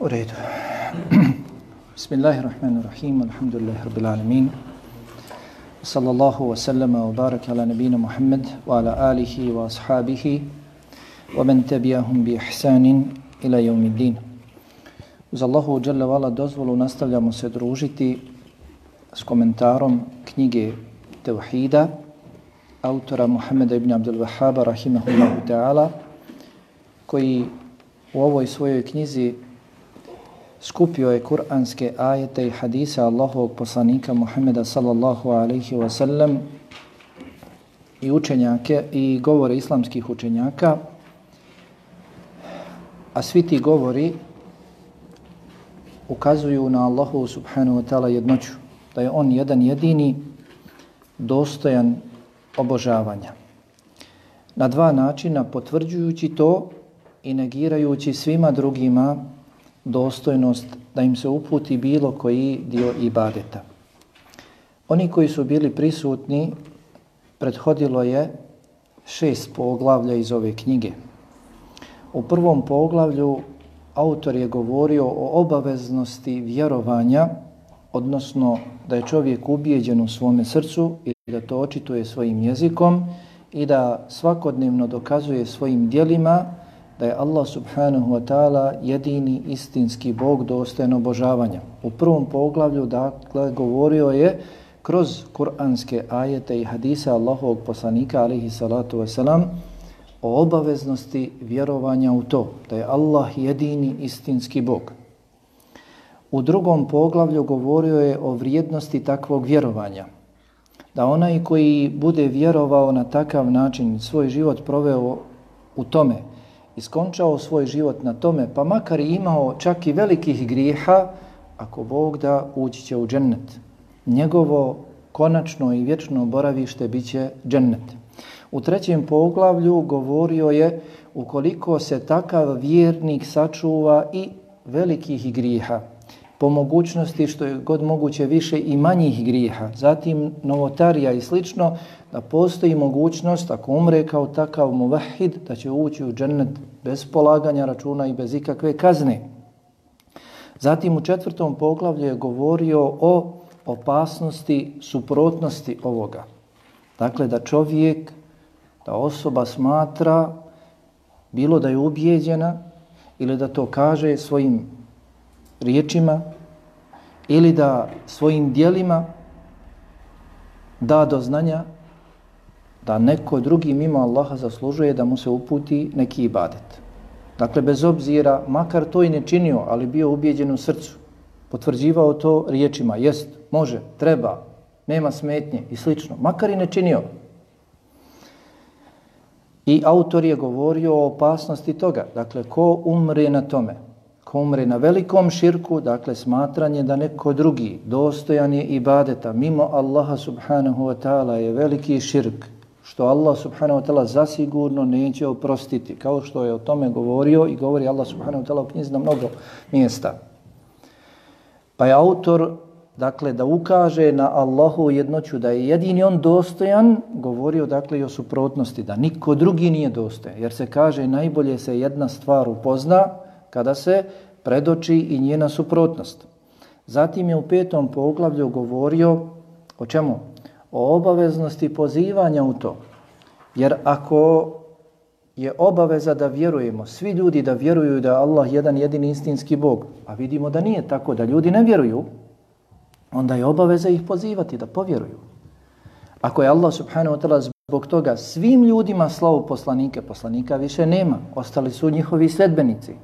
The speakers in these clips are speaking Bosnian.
U redu. Bismillahirrahmanirrahim. Alhamdulillahi rabbil alamin. Sallallahu wa sallama wa baraka ala nabina Muhammad wa ala alihi wa ashabihi wa man tabi'ahum bi ihsanin ila yawmiddin. Uz Allahu dželle vala dozvolu nastavljamo se družiti s komentarom knjige Tevhida autora Muhammeda ibn Abdul Wahhaba rahimahullahu ta'ala koji u ovoj svojoj knjizi skupio je kuranske ajete i hadise Allahovog poslanika Muhammeda sallallahu alaihi wa sallam i učenjake i govore islamskih učenjaka a svi ti govori ukazuju na Allahu subhanahu wa ta'ala jednoću da je on jedan jedini dostojan obožavanja. Na dva načina potvrđujući to i negirajući svima drugima dostojnost da im se uputi bilo koji dio ibadeta. Oni koji su bili prisutni, prethodilo je šest poglavlja iz ove knjige. U prvom poglavlju autor je govorio o obaveznosti vjerovanja, odnosno da je čovjek ubijeđen u svome srcu i da to očituje svojim jezikom i da svakodnevno dokazuje svojim dijelima da je Allah subhanahu wa ta'ala jedini istinski Bog dostojen obožavanja. U prvom poglavlju dakle govorio je kroz kuranske ajete i hadise Allahovog poslanika alihi salatu wasalam o obaveznosti vjerovanja u to da je Allah jedini istinski Bog. U drugom poglavlju govorio je o vrijednosti takvog vjerovanja. Da onaj koji bude vjerovao na takav način svoj život proveo u tome, iskončao svoj život na tome, pa makar i imao čak i velikih grijeha, ako Bog da ući će u džennet. Njegovo konačno i vječno boravište bit će džennet. U trećem poglavlju govorio je ukoliko se takav vjernik sačuva i velikih grijeha, po mogućnosti što je god moguće više i manjih grijeha, zatim novotarija i slično, da postoji mogućnost, ako umre kao takav muvahid, da će ući u džennet bez polaganja računa i bez ikakve kazne. Zatim u četvrtom poglavlju je govorio o opasnosti, suprotnosti ovoga. Dakle, da čovjek, da osoba smatra, bilo da je ubijeđena ili da to kaže svojim riječima ili da svojim dijelima da do znanja da neko drugi mimo Allaha zaslužuje da mu se uputi neki ibadet. Dakle, bez obzira, makar to i ne činio, ali bio ubijeđen u srcu, potvrđivao to riječima, jest, može, treba, nema smetnje i slično, makar i ne činio. I autor je govorio o opasnosti toga, dakle, ko umre na tome, ko umre na velikom širku, dakle smatranje da neko drugi dostojan je ibadeta mimo Allaha subhanahu wa ta'ala je veliki širk, što Allah subhanahu wa ta'ala zasigurno neće oprostiti, kao što je o tome govorio i govori Allah subhanahu wa ta'ala u knjizi na mnogo mjesta. Pa je autor, dakle, da ukaže na Allahu jednoću da je jedini on dostojan, govorio dakle i o suprotnosti, da niko drugi nije dostojan, jer se kaže najbolje se jedna stvar upozna, kada se predoči i njena suprotnost. Zatim je u petom poglavlju govorio o čemu? O obaveznosti pozivanja u to. Jer ako je obaveza da vjerujemo, svi ljudi da vjeruju da Allah jedan jedini istinski Bog, a vidimo da nije tako, da ljudi ne vjeruju, onda je obaveza ih pozivati da povjeruju. Ako je Allah subhanahu wa ta'ala zbog toga svim ljudima slavu poslanike, poslanika više nema, ostali su njihovi sledbenici,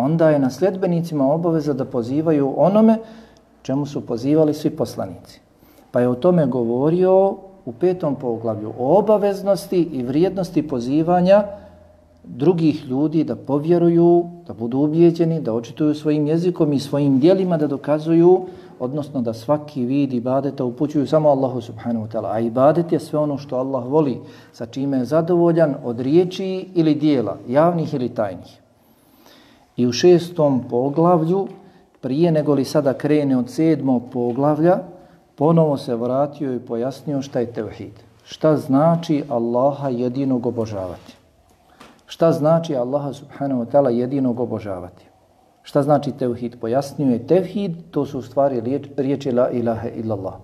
onda je na sljedbenicima obaveza da pozivaju onome čemu su pozivali svi poslanici. Pa je o tome govorio u petom poglavlju o obaveznosti i vrijednosti pozivanja drugih ljudi da povjeruju, da budu ubijeđeni, da očituju svojim jezikom i svojim dijelima da dokazuju, odnosno da svaki vid ibadeta upućuju samo Allahu subhanahu wa ta'ala. A ibadet je sve ono što Allah voli, sa čime je zadovoljan od riječi ili dijela, javnih ili tajnih. I u šestom poglavlju, prije nego li sada krene od sedmog poglavlja, ponovo se vratio i pojasnio šta je tevhid. Šta znači Allaha jedinog obožavati? Šta znači Allaha subhanahu wa ta'ala jedinog obožavati? Šta znači tevhid? Pojasnio je tevhid, to su u stvari riječi la ilaha illallah.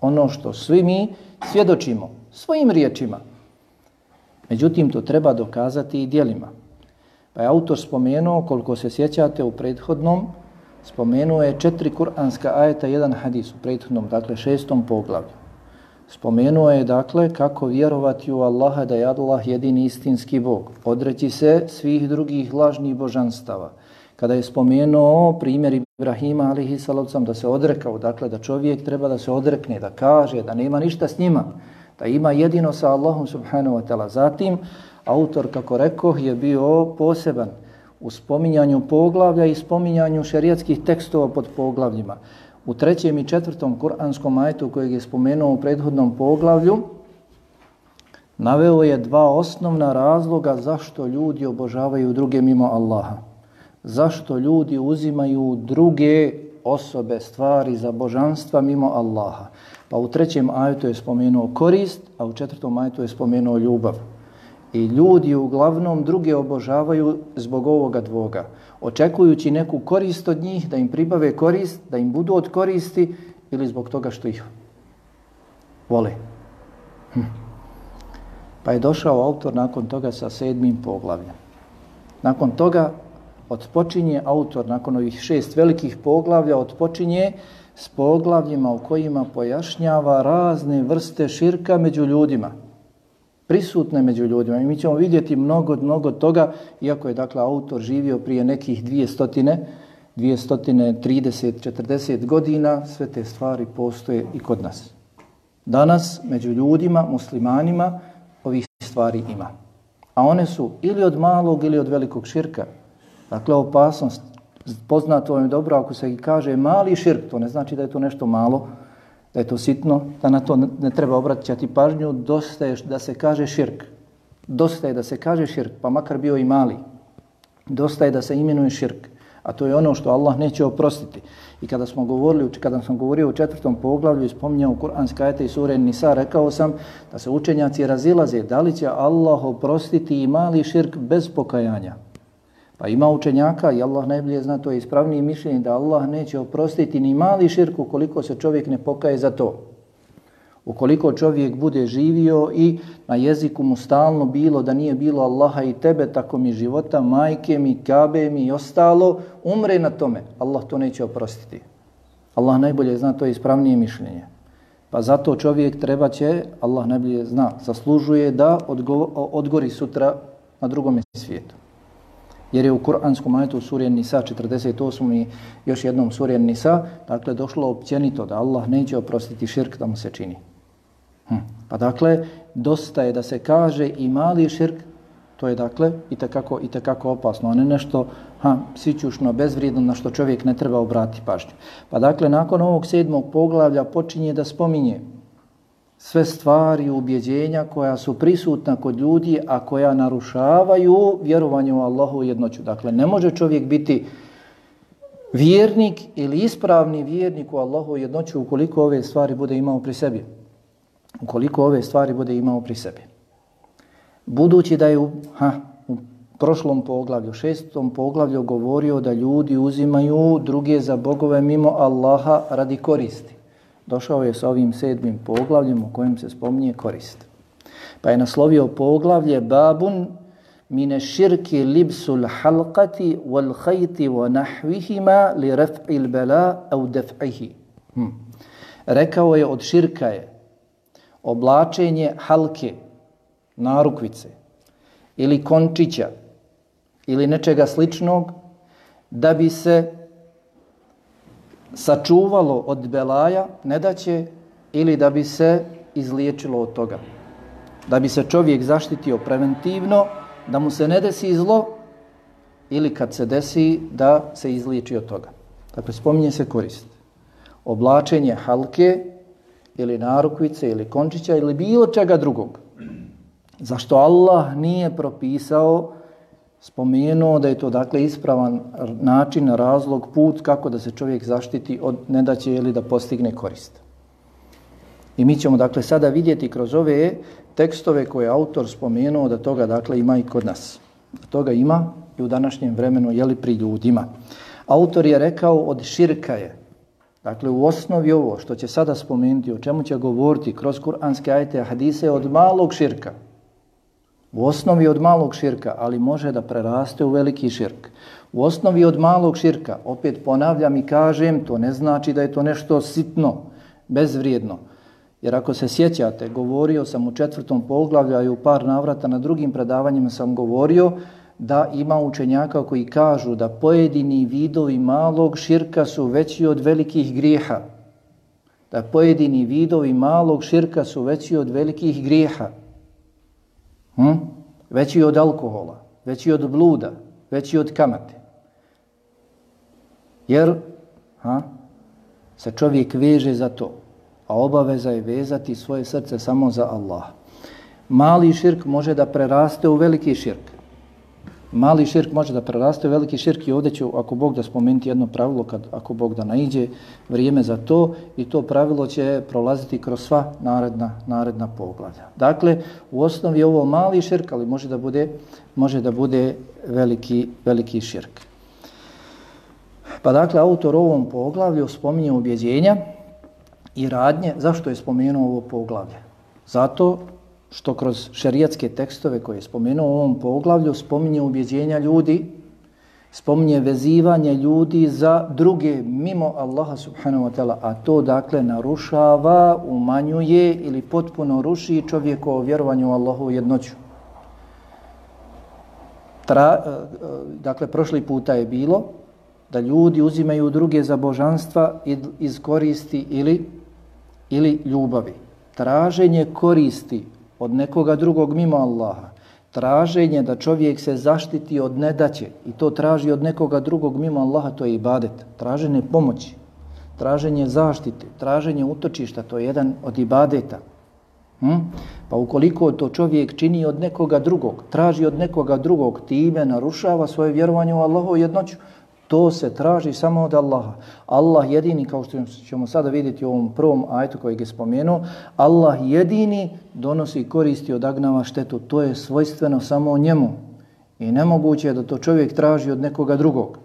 Ono što svi mi svjedočimo svojim riječima. Međutim, to treba dokazati i dijelima. Pa je autor spomenuo, koliko se sjećate u prethodnom, spomenuo je četiri kuranska ajeta, jedan hadis u prethodnom, dakle šestom poglavlju. Spomenuo je, dakle, kako vjerovati u Allaha da je Allah jedini istinski Bog, odreći se svih drugih lažnih božanstava. Kada je spomenuo primjer Ibrahima, alihi salavcam, da se odrekao, dakle, da čovjek treba da se odrekne, da kaže, da nema ništa s njima, da ima jedino sa Allahom subhanahu wa ta'ala. Zatim, autor, kako rekao, je bio poseban u spominjanju poglavlja i spominjanju šerijatskih tekstova pod poglavljima. U trećem i četvrtom kuranskom ajetu kojeg je spomenuo u prethodnom poglavlju, naveo je dva osnovna razloga zašto ljudi obožavaju druge mimo Allaha. Zašto ljudi uzimaju druge osobe, stvari za božanstva mimo Allaha. Pa u trećem ajetu je spomenuo korist, a u četvrtom ajetu je spomenuo ljubav. I ljudi uglavnom druge obožavaju zbog ovoga dvoga, očekujući neku korist od njih, da im pribave korist, da im budu od koristi ili zbog toga što ih vole. Hm. Pa je došao autor nakon toga sa sedmim poglavljem. Nakon toga odpočinje autor, nakon ovih šest velikih poglavlja, odpočinje s poglavljima u kojima pojašnjava razne vrste širka među ljudima prisutne među ljudima. I mi ćemo vidjeti mnogo, mnogo toga, iako je dakle autor živio prije nekih dvije stotine, dvije stotine, trideset, četrdeset godina, sve te stvari postoje i kod nas. Danas među ljudima, muslimanima, ovih stvari ima. A one su ili od malog ili od velikog širka. Dakle, opasnost, poznato vam je dobro, ako se kaže mali širk, to ne znači da je to nešto malo, da je to sitno, da na to ne treba obraćati pažnju, dosta je da se kaže širk. Dosta je da se kaže širk, pa makar bio i mali. Dosta je da se imenuje širk. A to je ono što Allah neće oprostiti. I kada smo govorili, kada sam govorio u četvrtom poglavlju i spominjao Kur'anske ajete i sure Nisa, rekao sam da se učenjaci razilaze da li će Allah oprostiti i mali širk bez pokajanja. Pa ima učenjaka i Allah najbolje zna to je ispravnije mišljenje da Allah neće oprostiti ni mali širk ukoliko se čovjek ne pokaje za to. Ukoliko čovjek bude živio i na jeziku mu stalno bilo da nije bilo Allaha i tebe, tako mi života, majke mi, kabe mi i ostalo, umre na tome. Allah to neće oprostiti. Allah najbolje zna to je ispravnije mišljenje. Pa zato čovjek treba će, Allah najbolje zna, zaslužuje da odgori sutra na drugom svijetu. Jer je u Kur'anskom ajetu suri Nisa 48. i još jednom suri Nisa, dakle, došlo općenito da Allah neće oprostiti širk da mu se čini. Hm. Pa dakle, dosta je da se kaže i mali širk, to je dakle i takako, i takako opasno, a ne nešto ha, sićušno, bezvrijedno na što čovjek ne treba obrati pažnju. Pa dakle, nakon ovog sedmog poglavlja počinje da spominje sve stvari, ubjeđenja koja su prisutna kod ljudi, a koja narušavaju vjerovanje u Allahu jednoću. Dakle, ne može čovjek biti vjernik ili ispravni vjernik u Allahu jednoću ukoliko ove stvari bude imao pri sebi. Ukoliko ove stvari bude imao pri sebi. Budući da je u, ha, u prošlom poglavlju, šestom poglavlju govorio da ljudi uzimaju druge za bogove mimo Allaha radi koristi došao je sa ovim sedmim poglavljem u kojem se spominje korist. Pa je naslovio poglavlje Babun mine širki libsul halqati wal hajti wa nahvihima li raf'il bela au def'ihi. Hm. Rekao je od širka je oblačenje halke, narukvice ili končića ili nečega sličnog da bi se sačuvalo od belaja, ne da će ili da bi se izliječilo od toga. Da bi se čovjek zaštitio preventivno, da mu se ne desi zlo ili kad se desi da se izliječi od toga. Dakle, spominje se korist. Oblačenje halke ili narukvice ili končića ili bilo čega drugog. Zašto Allah nije propisao spomenuo da je to dakle ispravan način, razlog, put kako da se čovjek zaštiti od nedaće ili da postigne korist. I mi ćemo dakle sada vidjeti kroz ove tekstove koje je autor spomenuo da toga dakle ima i kod nas. Da toga ima i u današnjem vremenu jeli pri ljudima. Autor je rekao od širka je. Dakle, u osnovi ovo što će sada spomenuti, o čemu će govoriti kroz kuranske ajte, hadise, od malog širka. U osnovi od malog širka, ali može da preraste u veliki širk. U osnovi od malog širka, opet ponavljam i kažem, to ne znači da je to nešto sitno, bezvrijedno. Jer ako se sjećate, govorio sam u četvrtom poglavlju, a i u par navrata na drugim predavanjima sam govorio da ima učenjaka koji kažu da pojedini vidovi malog širka su veći od velikih grijeha. Da pojedini vidovi malog širka su veći od velikih grijeha. Hm? Veći od alkohola, veći od bluda, veći od kamate. Jer ha, se čovjek veže za to, a obaveza je vezati svoje srce samo za Allah. Mali širk može da preraste u veliki širk. Mali širk može da preraste u veliki širk i ovdje ću, ako Bog da spomenuti jedno pravilo, kad, ako Bog da naiđe vrijeme za to i to pravilo će prolaziti kroz sva naredna, naredna poglavlja. Dakle, u osnovi je ovo mali širk, ali može da bude, može da bude veliki, veliki širk. Pa dakle, autor ovom poglavlju spominje ubjeđenja i radnje. Zašto je spomenuo ovo poglavlje? Zato što kroz šerijatske tekstove koje je spomenuo u ovom poglavlju spominje ubjeđenja ljudi, spominje vezivanje ljudi za druge mimo Allaha subhanahu wa ta'ala, a to dakle narušava, umanjuje ili potpuno ruši čovjekovo vjerovanje u Allahu jednoću. Tra, e, e, dakle, prošli puta je bilo da ljudi uzimaju druge za božanstva iz koristi ili, ili ljubavi. Traženje koristi od nekoga drugog mimo Allaha, traženje da čovjek se zaštiti od nedaće i to traži od nekoga drugog mimo Allaha, to je ibadet. Traženje pomoći, traženje zaštite, traženje utočišta, to je jedan od ibadeta. Hm? Pa ukoliko to čovjek čini od nekoga drugog, traži od nekoga drugog, time narušava svoje vjerovanje u Allahovu jednoću, To se traži samo od Allaha. Allah jedini, kao što ćemo sada vidjeti u ovom prvom ajtu kojeg je spomenuo, Allah jedini donosi koristi od agnava štetu. To je svojstveno samo njemu. I nemoguće je da to čovjek traži od nekoga drugog.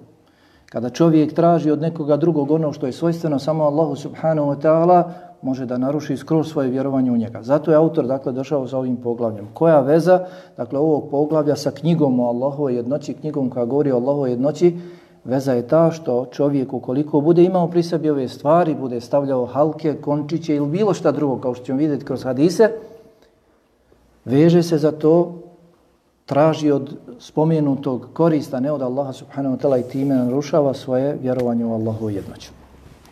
Kada čovjek traži od nekoga drugog ono što je svojstveno samo Allahu subhanahu wa ta'ala, može da naruši skroz svoje vjerovanje u njega. Zato je autor dakle došao sa ovim poglavljem. Koja veza dakle ovog poglavlja sa knjigom o Allahove jednoći, knjigom koja govori o Allahove jednoći, Veza je ta što čovjek ukoliko bude imao pri sebi ove stvari, bude stavljao halke, končiće ili bilo šta drugo, kao što ćemo vidjeti kroz hadise, veže se za to, traži od spomenutog korista, ne od Allaha subhanahu wa ta'la i time narušava svoje vjerovanje u Allahu jednoću.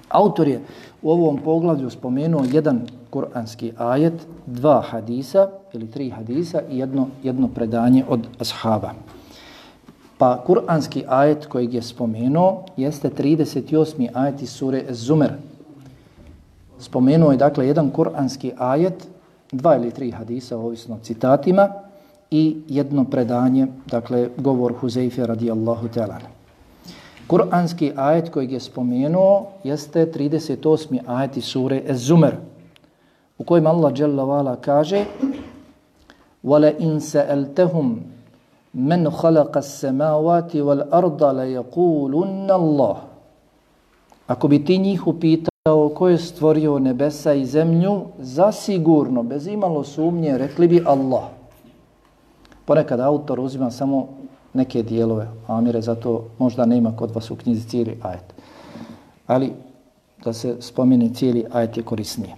Autor je u ovom poglavlju spomenuo jedan kuranski ajet, dva hadisa ili tri hadisa i jedno, jedno predanje od ashaba. Pa kuranski ajet koji je spomenuo jeste 38. ajet iz sure Zumer. Spomenuo je dakle jedan kuranski ajet, dva ili tri hadisa ovisno citatima i jedno predanje, dakle govor Huzeyfe radijallahu ta'ala. Kur'anski ajet koji je spomenuo jeste 38. ajet iz sure Zumer u kojem Allah dželle vala kaže: "Wala in sa'altahum men khalaqa as-samawati wal arda la yaqulunna Allah. Ako bi ti njih upitao ko je stvorio nebesa i zemlju, zasigurno, bez imalo sumnje, rekli bi Allah. Ponekad autor uzima samo neke dijelove, amire, zato možda nema kod vas u knjizi cijeli ajet. Ali da se spomeni cijeli ajet je korisnije.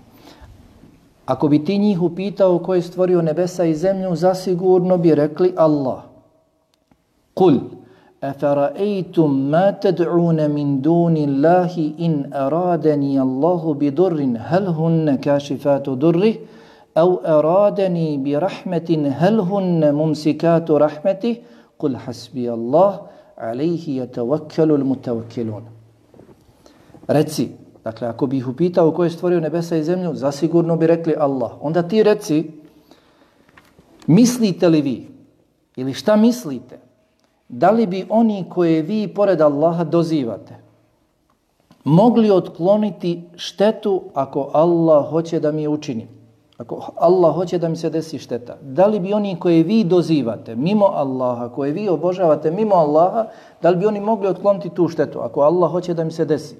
Ako bi ti njih upitao ko je stvorio nebesa i zemlju, zasigurno bi rekli Allah. قل أفرأيتم ما تدعون من دون الله إن أرادني الله بضر هل هن كاشفات ضره أو أرادني برحمة هل هن ممسكات رحمته قل حسبي الله عليه يتوكل المتوكلون Reci, dakle, ako bih upitao ko je stvorio nebesa i zemlju, zasigurno bi rekli Allah. Onda ti reci, mislite li vi, ili šta mislite, da li bi oni koje vi pored Allaha dozivate mogli otkloniti štetu ako Allah hoće da mi je učini? ako Allah hoće da mi se desi šteta, da li bi oni koje vi dozivate mimo Allaha, koje vi obožavate mimo Allaha, da li bi oni mogli otkloniti tu štetu ako Allah hoće da mi se desi?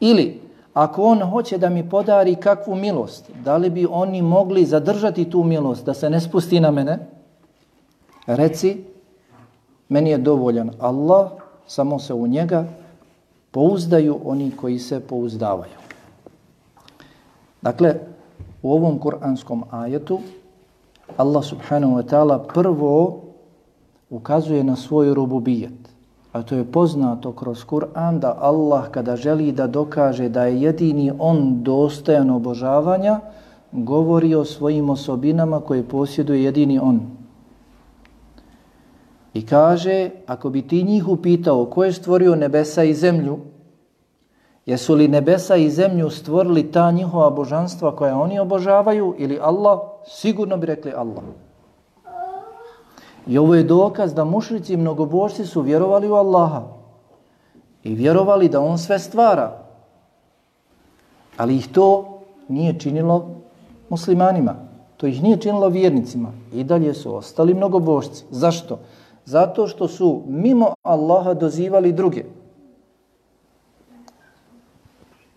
Ili ako on hoće da mi podari kakvu milost, da li bi oni mogli zadržati tu milost da se ne spusti na mene? Reci, meni je dovoljan Allah, samo se u njega pouzdaju oni koji se pouzdavaju. Dakle, u ovom kuranskom ajetu Allah subhanahu wa ta'ala prvo ukazuje na svoj rububijet. A to je poznato kroz Kur'an da Allah kada želi da dokaže da je jedini on dostojan obožavanja, govori o svojim osobinama koje posjeduje jedini on. I kaže, ako bi ti njih upitao ko je stvorio nebesa i zemlju, jesu li nebesa i zemlju stvorili ta njihova božanstva koja oni obožavaju ili Allah, sigurno bi rekli Allah. I ovo je dokaz da mušrici i mnogobožci su vjerovali u Allaha i vjerovali da On sve stvara. Ali ih to nije činilo muslimanima. To ih nije činilo vjernicima. I dalje su ostali mnogobožci. Zašto? Zato što su mimo Allaha dozivali druge.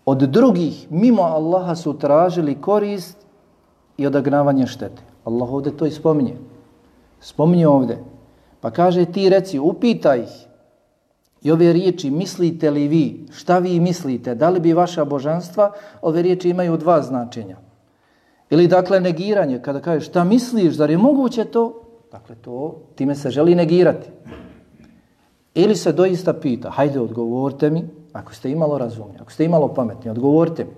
Od drugih mimo Allaha su tražili korist i odagnavanje štete. Allah ovdje to ispominje. Spominje ovdje. Pa kaže ti reci, upitaj ih i ove riječi, mislite li vi, šta vi mislite, da li bi vaša božanstva, ove riječi imaju dva značenja. Ili dakle negiranje, kada kažeš šta misliš, zar je moguće to? Dakle to, time se želi negirati. Ili se doista pita, hajde odgovorite mi, ako ste imalo razumni, ako ste imalo pametni, odgovorite mi.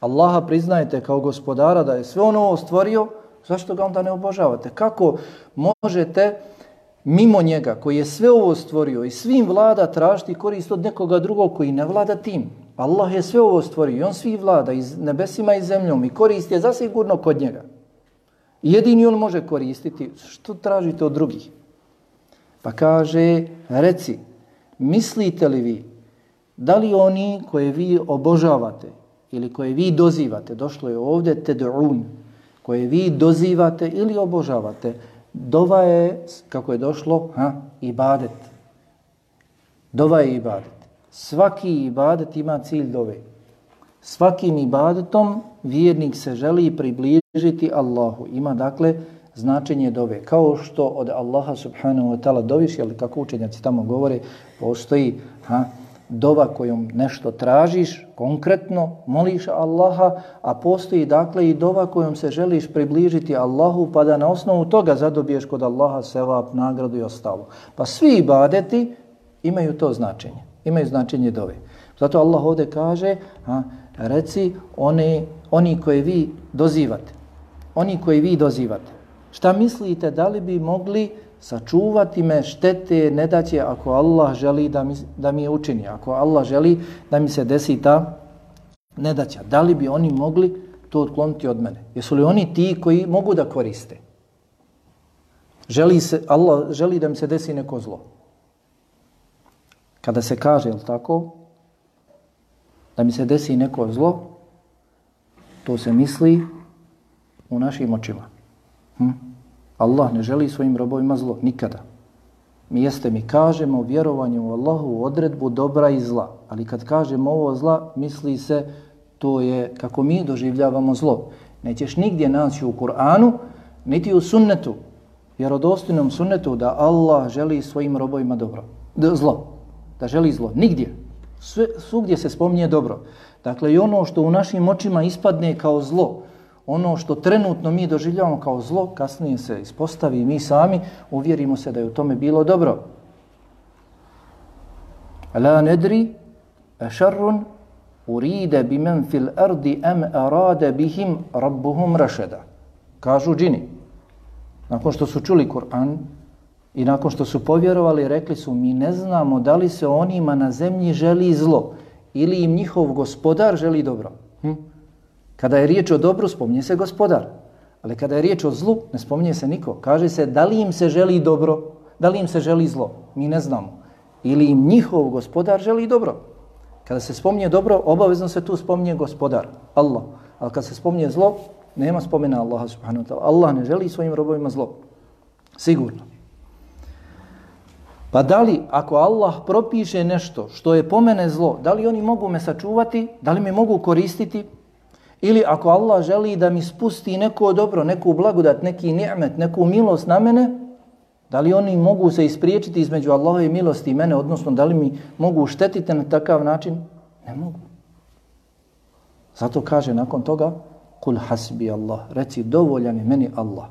Allaha priznajete kao gospodara da je sve ono stvorio, Zašto ga onda ne obožavate? Kako možete mimo njega koji je sve ovo stvorio i svim vlada tražiti korist od nekoga drugog koji ne vlada tim? Allah je sve ovo stvorio i on svi vlada i nebesima i zemljom i korist je zasigurno kod njega. Jedini on može koristiti. Što tražite od drugih? Pa kaže, reci, mislite li vi da li oni koje vi obožavate ili koje vi dozivate, došlo je ovdje ted'un, koje vi dozivate ili obožavate, dova je, kako je došlo, ha, ibadet. Dova je ibadet. Svaki ibadet ima cilj dove. Svakim ibadetom vjernik se želi približiti Allahu. Ima dakle značenje dove. Kao što od Allaha subhanahu wa ta'ala doviš, jel kako učenjaci tamo govore, postoji ha, dova kojom nešto tražiš, konkretno moliš Allaha, a postoji dakle i dova kojom se želiš približiti Allahu, pa da na osnovu toga zadobiješ kod Allaha sevap, nagradu i ostalo. Pa svi ibadeti imaju to značenje, imaju značenje dove. Zato Allah ovdje kaže, a, reci one, oni koje vi dozivate, oni koje vi dozivate, šta mislite da li bi mogli sačuvati me štete ne da će ako Allah želi da mi, da mi je učini, ako Allah želi da mi se desi ta nedaća. Da li bi oni mogli to otkloniti od mene? Jesu li oni ti koji mogu da koriste? Želi se, Allah želi da mi se desi neko zlo. Kada se kaže, jel tako, da mi se desi neko zlo, to se misli u našim očima. Hm? Allah ne želi svojim robovima zlo, nikada. Mi jeste, mi kažemo vjerovanje u Allahu u odredbu dobra i zla. Ali kad kažemo ovo zla, misli se to je kako mi doživljavamo zlo. Nećeš nigdje naći u Kur'anu, niti u sunnetu, vjerodostinom sunnetu da Allah želi svojim robovima dobro. Da, zlo. Da želi zlo. Nigdje. Sve, svugdje se spominje dobro. Dakle, i ono što u našim očima ispadne kao zlo, ono što trenutno mi doživljavamo kao zlo, kasnije se ispostavi mi sami uvjerimo se da je u tome bilo dobro. La nedri šarrun uride bi men fil ardi em arade bihim rabbuhum rašeda. Kažu džini. Nakon što su čuli Kur'an i nakon što su povjerovali, rekli su mi ne znamo da li se onima na zemlji želi zlo ili im njihov gospodar želi dobro. Hm? Kada je riječ o dobru, spominje se gospodar. Ali kada je riječ o zlu, ne spominje se niko. Kaže se da li im se želi dobro, da li im se želi zlo. Mi ne znamo. Ili im njihov gospodar želi dobro. Kada se spominje dobro, obavezno se tu spominje gospodar, Allah. Ali kada se spominje zlo, nema spomena Allaha subhanahu wa ta'ala. Allah ne želi svojim robovima zlo. Sigurno. Pa da li, ako Allah propiše nešto što je po mene zlo, da li oni mogu me sačuvati, da li me mogu koristiti, ili ako Allah želi da mi spusti neko dobro, neku blagodat, neki ni'met, neku milost na mene, da li oni mogu se ispriječiti između i milosti i mene, odnosno da li mi mogu štetiti na takav način? Ne mogu. Zato kaže nakon toga, kul hasbi Allah, reci dovoljan je meni Allah.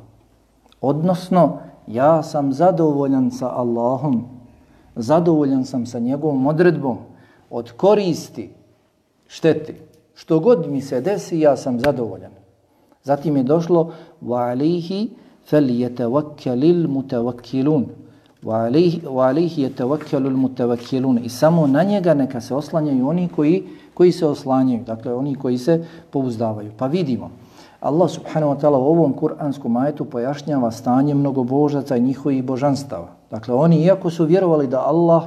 Odnosno, ja sam zadovoljan sa Allahom, zadovoljan sam sa njegovom odredbom, od koristi, šteti, što god mi se desi, ja sam zadovoljan. Zatim je došlo, wa فَلْيَتَوَكَّلِ الْمُتَوَكِّلُونَ yetawakkalil mutawakkilun. Wa wa mutawakkilun. I samo na njega neka se oslanjaju oni koji, koji se oslanjaju, dakle oni koji se pouzdavaju. Pa vidimo, Allah subhanahu wa ta'ala u ovom kuranskom ajetu pojašnjava stanje mnogobožaca i njihovih božanstava. Dakle, oni iako su vjerovali da Allah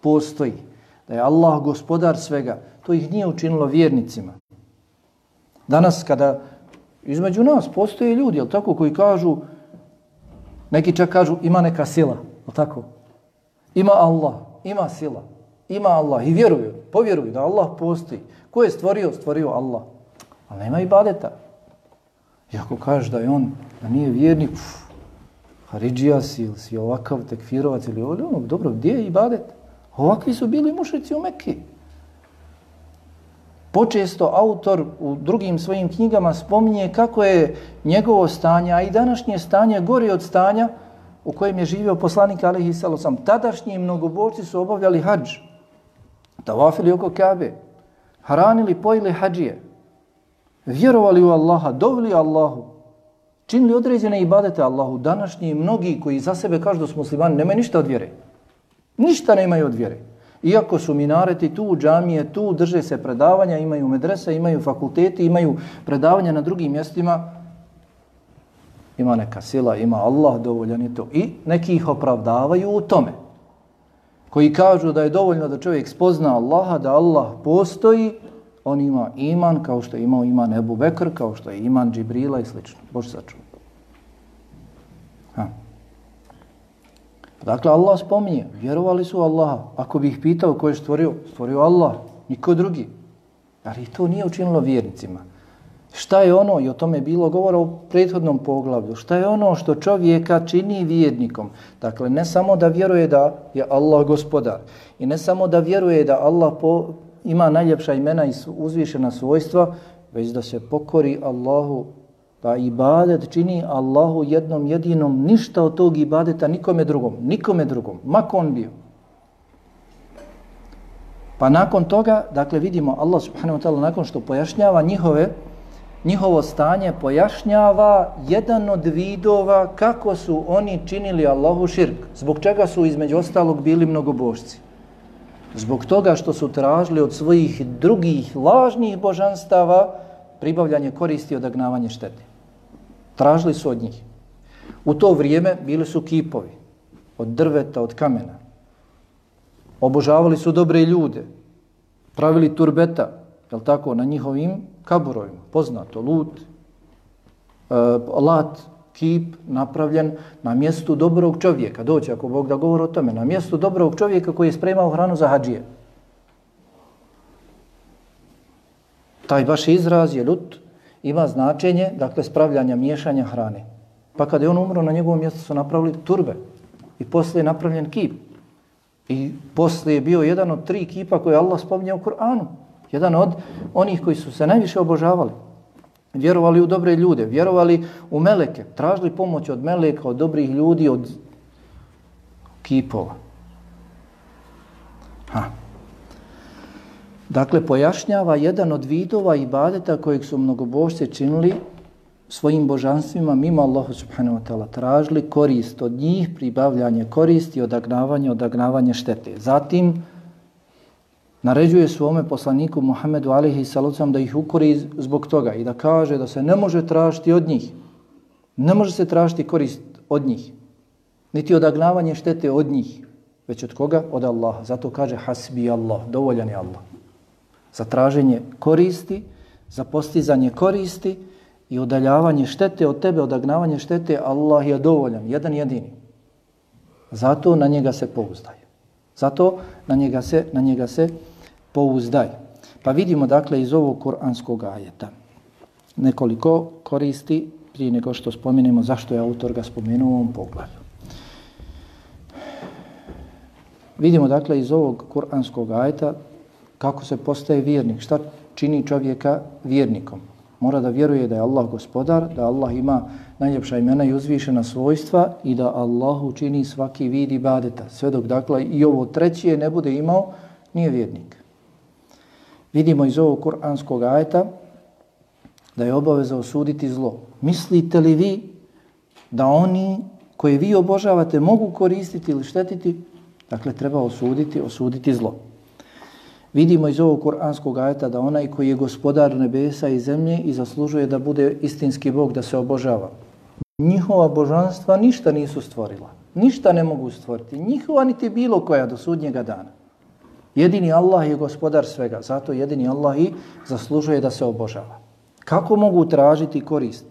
postoji, da je Allah gospodar svega, to ih nije učinilo vjernicima. Danas kada između nas postoje ljudi, jel tako, koji kažu, neki čak kažu ima neka sila, jel tako? Ima Allah, ima sila, ima Allah i vjeruju, povjeruju da Allah postoji. Ko je stvorio? Stvorio Allah. Ali nema ibadeta. I ako kažeš da je on, da nije vjernik, uf, Haridžija si ili si ovakav tekfirovac ili ovdje, ono, dobro, gdje je ibadet? Ovakvi su bili mušici u Mekke. Počesto autor u drugim svojim knjigama spominje kako je njegovo stanje, a i današnje stanje gori od stanja u kojem je živio poslanik Alihi Salosam. Tadašnji mnogoborci su obavljali hađ, tavafili oko Kabe, hranili, pojili hađije, vjerovali u Allaha, dovili Allahu, činili određene ibadete Allahu. Današnji mnogi koji za sebe kažu da su muslimani, nemaju ništa od vjere. Ništa nemaju od vjere. Iako su minareti tu, džamije tu, drže se predavanja, imaju medrese, imaju fakulteti, imaju predavanja na drugim mjestima, ima neka sila, ima Allah, dovoljan je to. I neki ih opravdavaju u tome. Koji kažu da je dovoljno da čovjek spozna Allaha, da Allah postoji, on ima iman kao što je imao iman Ebu Bekr, kao što je iman Džibrila i sl. Bože sačuva. Ha. Dakle, Allah spominje, vjerovali su Allaha. Ako bih pitao ko je stvorio, stvorio Allah, niko drugi. Ali to nije učinilo vjernicima. Šta je ono, i o tome je bilo govora u prethodnom poglavlju, šta je ono što čovjeka čini vjernikom? Dakle, ne samo da vjeruje da je Allah gospodar i ne samo da vjeruje da Allah po, ima najljepša imena i uzvišena svojstva, već da se pokori Allahu, da ibadet čini Allahu jednom jedinom, ništa od tog ibadeta nikome drugom, nikome drugom, mako on bio. Pa nakon toga, dakle vidimo Allah subhanahu wa ta'ala nakon što pojašnjava njihove, njihovo stanje, pojašnjava jedan od vidova kako su oni činili Allahu širk, zbog čega su između ostalog bili mnogobožci zbog toga što su tražili od svojih drugih lažnih božanstava pribavljanje koristi od agnavanje štete. Tražili su od njih. U to vrijeme bili su kipovi od drveta, od kamena. Obožavali su dobre ljude, pravili turbeta, je tako, na njihovim kaburovima, poznato, lut, uh, lat, kip napravljen na mjestu dobrog čovjeka. Doći ako Bog da govori o tome. Na mjestu dobrog čovjeka koji je spremao hranu za hađije. Taj baš izraz je lut ima značenje, dakle, spravljanja, miješanja hrane. Pa kada je on umro, na njegovom mjestu su napravili turbe. I poslije je napravljen kip. I poslije je bio jedan od tri kipa koje Allah spominje u Kur'anu. Jedan od onih koji su se najviše obožavali vjerovali u dobre ljude, vjerovali u meleke, tražili pomoć od meleka, od dobrih ljudi, od kipova. Ha. Dakle, pojašnjava jedan od vidova ibadeta kojeg su mnogobožce činili svojim božanstvima mimo Allaha subhanahu wa ta'ala tražili korist od njih, pribavljanje koristi, odagnavanje, odagnavanje štete. Zatim, naređuje svome poslaniku Muhammedu alihi salucam da ih ukori zbog toga i da kaže da se ne može tražiti od njih. Ne može se tražiti korist od njih. Niti odagnavanje štete od njih. Već od koga? Od Allaha. Zato kaže hasbi Allah, dovoljan je Allah. Za traženje koristi, za postizanje koristi i odaljavanje štete od tebe, odagnavanje štete, Allah je dovoljan, jedan jedini. Zato na njega se pouzdaje. Zato na njega se, na njega se pouzdaj. Pa vidimo dakle iz ovog kuranskog ajeta nekoliko koristi prije nego što spomenemo zašto je autor ga spomenuo u ovom pogledu. Vidimo dakle iz ovog kuranskog ajeta kako se postaje vjernik, šta čini čovjeka vjernikom. Mora da vjeruje da je Allah gospodar, da Allah ima najljepša imena i uzvišena svojstva i da Allah učini svaki vid ibadeta. Sve dok dakle i ovo treće ne bude imao, nije vjernik. Vidimo iz ovog kuranskog ajeta da je obaveza osuditi zlo. Mislite li vi da oni koje vi obožavate mogu koristiti ili štetiti? Dakle, treba osuditi, osuditi zlo. Vidimo iz ovog kuranskog ajeta da onaj koji je gospodar nebesa i zemlje i zaslužuje da bude istinski Bog, da se obožava. Njihova božanstva ništa nisu stvorila. Ništa ne mogu stvoriti. Njihova niti bilo koja do sudnjega dana. Jedini Allah je gospodar svega. Zato jedini Allah i zaslužuje da se obožava. Kako mogu tražiti korist?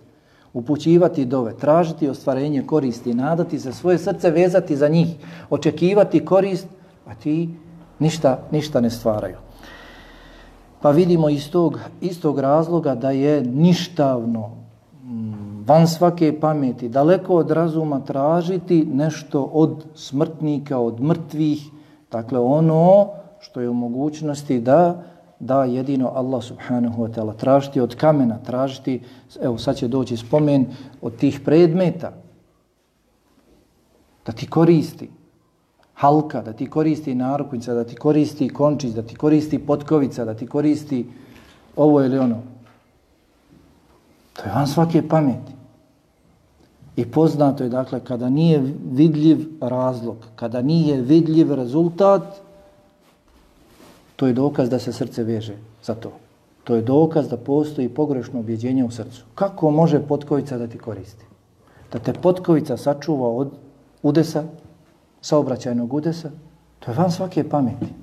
Upućivati dove, tražiti ostvarenje koristi, nadati se svoje srce, vezati za njih, očekivati korist, a ti ništa, ništa ne stvaraju. Pa vidimo iz tog istog razloga da je ništavno, mm, van svake pameti, daleko od razuma tražiti nešto od smrtnika, od mrtvih, dakle ono što je u mogućnosti da da jedino Allah subhanahu wa ta'ala tražiti od kamena, tražiti, evo sad će doći spomen od tih predmeta, da ti koristi halka, da ti koristi narukvica, da ti koristi končić, da ti koristi potkovica, da ti koristi ovo ili ono. To je van svake pameti. I poznato je, dakle, kada nije vidljiv razlog, kada nije vidljiv rezultat, to je dokaz da se srce veže za to. To je dokaz da postoji pogrešno objeđenje u srcu. Kako može potkovica da ti koristi? Da te potkovica sačuva od udesa, saobraćajnog udesa, to je van svake pameti.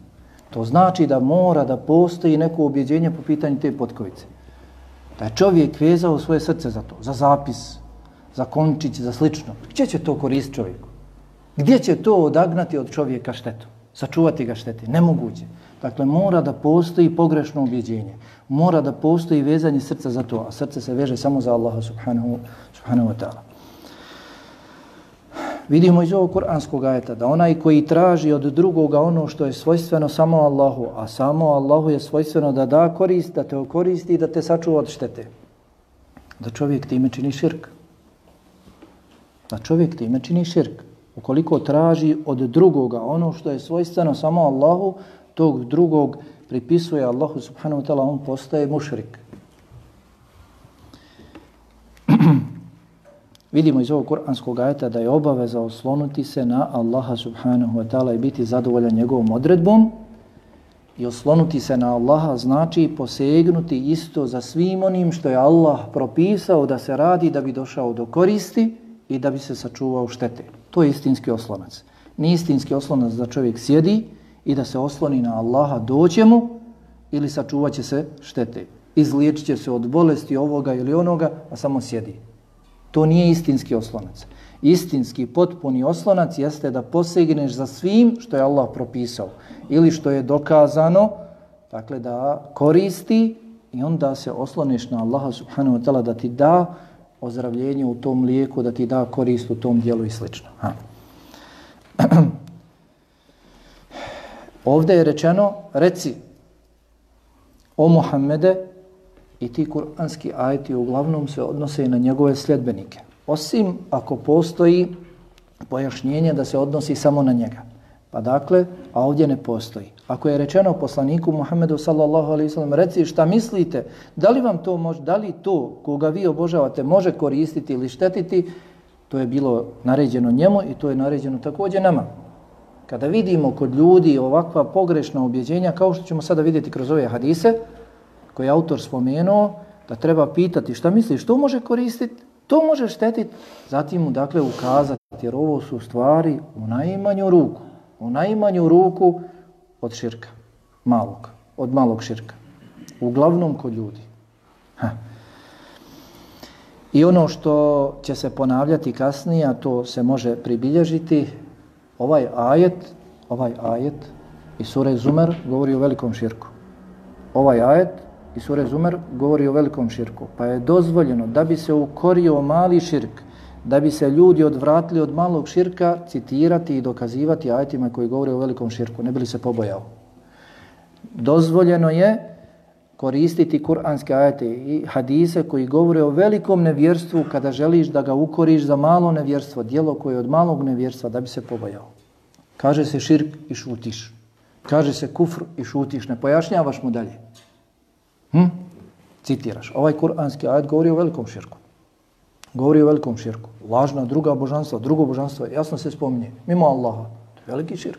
To znači da mora da postoji neko objeđenje po pitanju te potkovice. Da je čovjek vezao svoje srce za to, za zapis, za končić, za slično. Gdje će to koristiti čovjeku? Gdje će to odagnati od čovjeka štetu? Sačuvati ga štete? Nemoguće. Dakle, mora da postoji pogrešno objeđenje. Mora da postoji vezanje srca za to, a srce se veže samo za Allaha subhanahu, subhanahu wa ta'ala. Vidimo iz ovog kuranskog ajeta da onaj koji traži od drugoga ono što je svojstveno samo Allahu, a samo Allahu je svojstveno da da korist, da te koristi i da te sačuva od štete. Da čovjek time čini širk. A čovjek time čini širk. Ukoliko traži od drugoga ono što je svojstveno samo Allahu, tog drugog pripisuje Allahu subhanahu wa ta'ala, on postaje mušrik. Vidimo iz ovog kuranskog ajeta da je obaveza oslonuti se na Allaha subhanahu wa ta'ala i biti zadovoljan njegovom odredbom i oslonuti se na Allaha znači posegnuti isto za svim onim što je Allah propisao da se radi da bi došao do koristi i da bi se sačuvao štete. To je istinski oslonac. Ni istinski oslonac da čovjek sjedi i da se osloni na Allaha doće mu ili sačuvat će se štete. Izliječit će se od bolesti ovoga ili onoga, a samo sjedi. To nije istinski oslonac. Istinski, potpuni oslonac jeste da posegneš za svim što je Allah propisao ili što je dokazano, dakle da koristi i onda se osloniš na Allaha subhanahu wa ta'ala da ti da ozdravljenje u tom lijeku, da ti da korist u tom dijelu i slično. Ha. Ovdje je rečeno, reci o Muhammede i ti kuranski ajeti uglavnom se odnose i na njegove sljedbenike. Osim ako postoji pojašnjenje da se odnosi samo na njega. Pa dakle, a ovdje ne postoji. Ako je rečeno poslaniku Muhammedu sallallahu alaihi sallam, reci šta mislite, da li vam to može, da li to koga vi obožavate može koristiti ili štetiti, to je bilo naređeno njemu i to je naređeno također nama. Kada vidimo kod ljudi ovakva pogrešna objeđenja, kao što ćemo sada vidjeti kroz ove hadise, koje je autor spomenuo, da treba pitati šta misliš, to može koristiti, to može štetiti, zatim mu dakle ukazati, jer ovo su stvari u najmanju ruku, u najmanju ruku od širka, malog, od malog širka. Uglavnom kod ljudi. Ha. I ono što će se ponavljati kasnije, a to se može pribilježiti, ovaj ajet, ovaj ajet i sure Zumer govori o velikom širku. Ovaj ajet i sure Zumer govori o velikom širku. Pa je dozvoljeno da bi se ukorio mali širk, da bi se ljudi odvratili od malog širka, citirati i dokazivati ajetima koji govore o velikom širku. Ne bili se pobojao. Dozvoljeno je koristiti kuranske ajete i hadise koji govore o velikom nevjerstvu kada želiš da ga ukoriš za malo nevjerstvo, dijelo koje je od malog nevjerstva da bi se pobojao. Kaže se širk i šutiš. Kaže se kufr i šutiš. Ne pojašnjavaš mu dalje. Hm? Citiraš. Ovaj kuranski ajet govori o velikom širku. Govori o velikom širku. Lažna druga božanstva, drugo božanstvo, jasno se spominje. Mimo Allaha. To je veliki širk.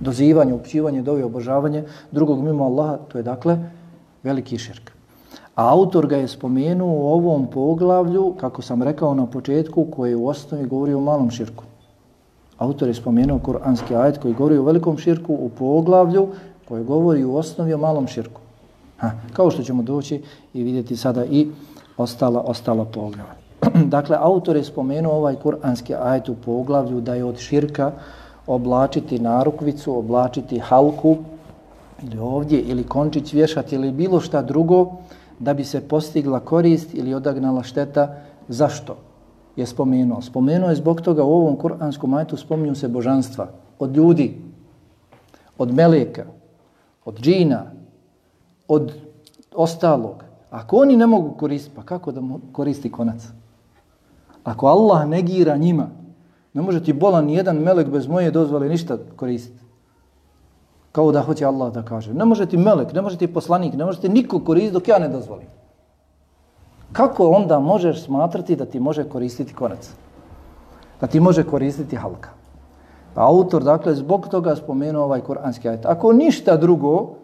Dozivanje, upćivanje, dovi obožavanje drugog mimo Allaha, to je dakle veliki širk. A autor ga je spomenuo u ovom poglavlju, kako sam rekao na početku, koji u osnovi govori o malom širku. Autor je spomenuo kuranski ajet koji govori o velikom širku u poglavlju koji govori u osnovi o malom širku. Ha, kao što ćemo doći i vidjeti sada i ostala, ostala poglavlja. dakle, autor je spomenuo ovaj kuranski ajet u poglavlju da je od širka oblačiti narukvicu, oblačiti halku, ili ovdje, ili končić vješati, ili bilo šta drugo, da bi se postigla korist ili odagnala šteta. Zašto? Je spomenuo. Spomenuo je zbog toga u ovom kuranskom ajetu spominju se božanstva. Od ljudi, od meleka, od džina, od ostalog. Ako oni ne mogu koristiti, pa kako da koristi konac? Ako Allah negira njima, ne može ti bolan jedan melek bez moje dozvole ništa koristiti. Kao da hoće Allah da kaže. Ne može ti melek, ne može ti poslanik, ne može ti niko koristiti dok ja ne dozvolim. Kako onda možeš smatrati da ti može koristiti konac? Da ti može koristiti halka? Pa autor, dakle, zbog toga spomenuo ovaj kuranski ajet. Ako ništa drugo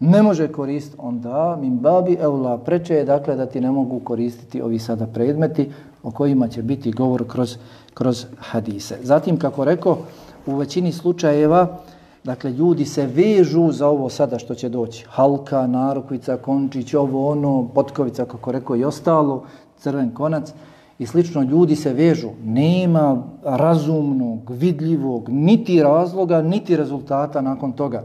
ne može koristiti, onda min babi eula preče je, dakle, da ti ne mogu koristiti ovi sada predmeti o kojima će biti govor kroz, kroz hadise. Zatim, kako rekao, u većini slučajeva, Dakle, ljudi se vežu za ovo sada što će doći. Halka, narukvica, končić, ovo, ono, potkovica, kako rekao, i ostalo, crven konac. I slično, ljudi se vežu. Nema razumnog, vidljivog, niti razloga, niti rezultata nakon toga.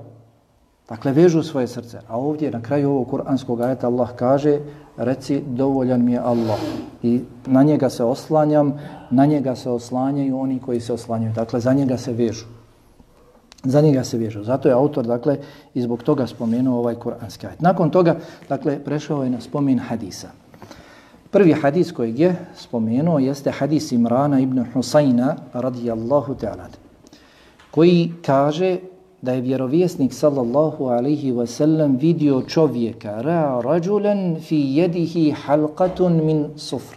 Dakle, vežu svoje srce. A ovdje, na kraju ovog kuranskog ajeta, Allah kaže, reci, dovoljan mi je Allah. I na njega se oslanjam, na njega se oslanjaju oni koji se oslanjaju. Dakle, za njega se vežu. Za njega se vežu. Zato je autor, dakle, i zbog toga spomenuo ovaj kuranski ajet. Nakon toga, dakle, prešao je na spomin hadisa. Prvi hadis kojeg je spomenuo jeste hadis Imrana ibn Husayna radijallahu ta'ala koji kaže da je vjerovjesnik sallallahu alaihi wa sallam vidio čovjeka ra rađulen fi jedihi halqatun min sufr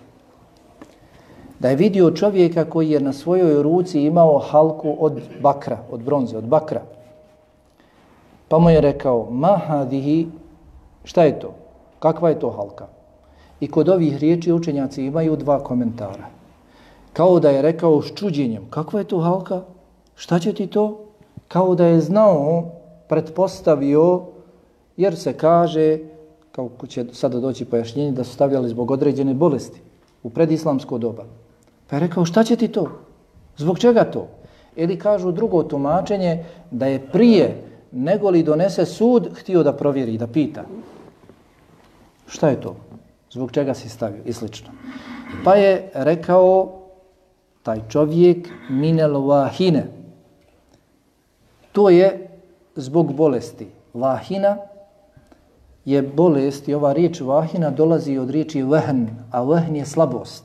da je vidio čovjeka koji je na svojoj ruci imao halku od bakra, od bronze, od bakra. Pa mu je rekao, ma hadihi, šta je to? Kakva je to halka? I kod ovih riječi učenjaci imaju dva komentara. Kao da je rekao s čuđenjem, kakva je to halka? Šta će ti to? Kao da je znao, pretpostavio, jer se kaže, kao će sada doći pojašnjenje, da su stavljali zbog određene bolesti u predislamsko doba. Pa je rekao, šta će ti to? Zbog čega to? Ili kažu drugo tumačenje, da je prije nego li donese sud, htio da provjeri, da pita. Šta je to? Zbog čega si stavio? I slično. Pa je rekao taj čovjek minel vahine. To je zbog bolesti. Vahina je bolest i ova riječ vahina dolazi od riječi vehn, a vehn je slabost.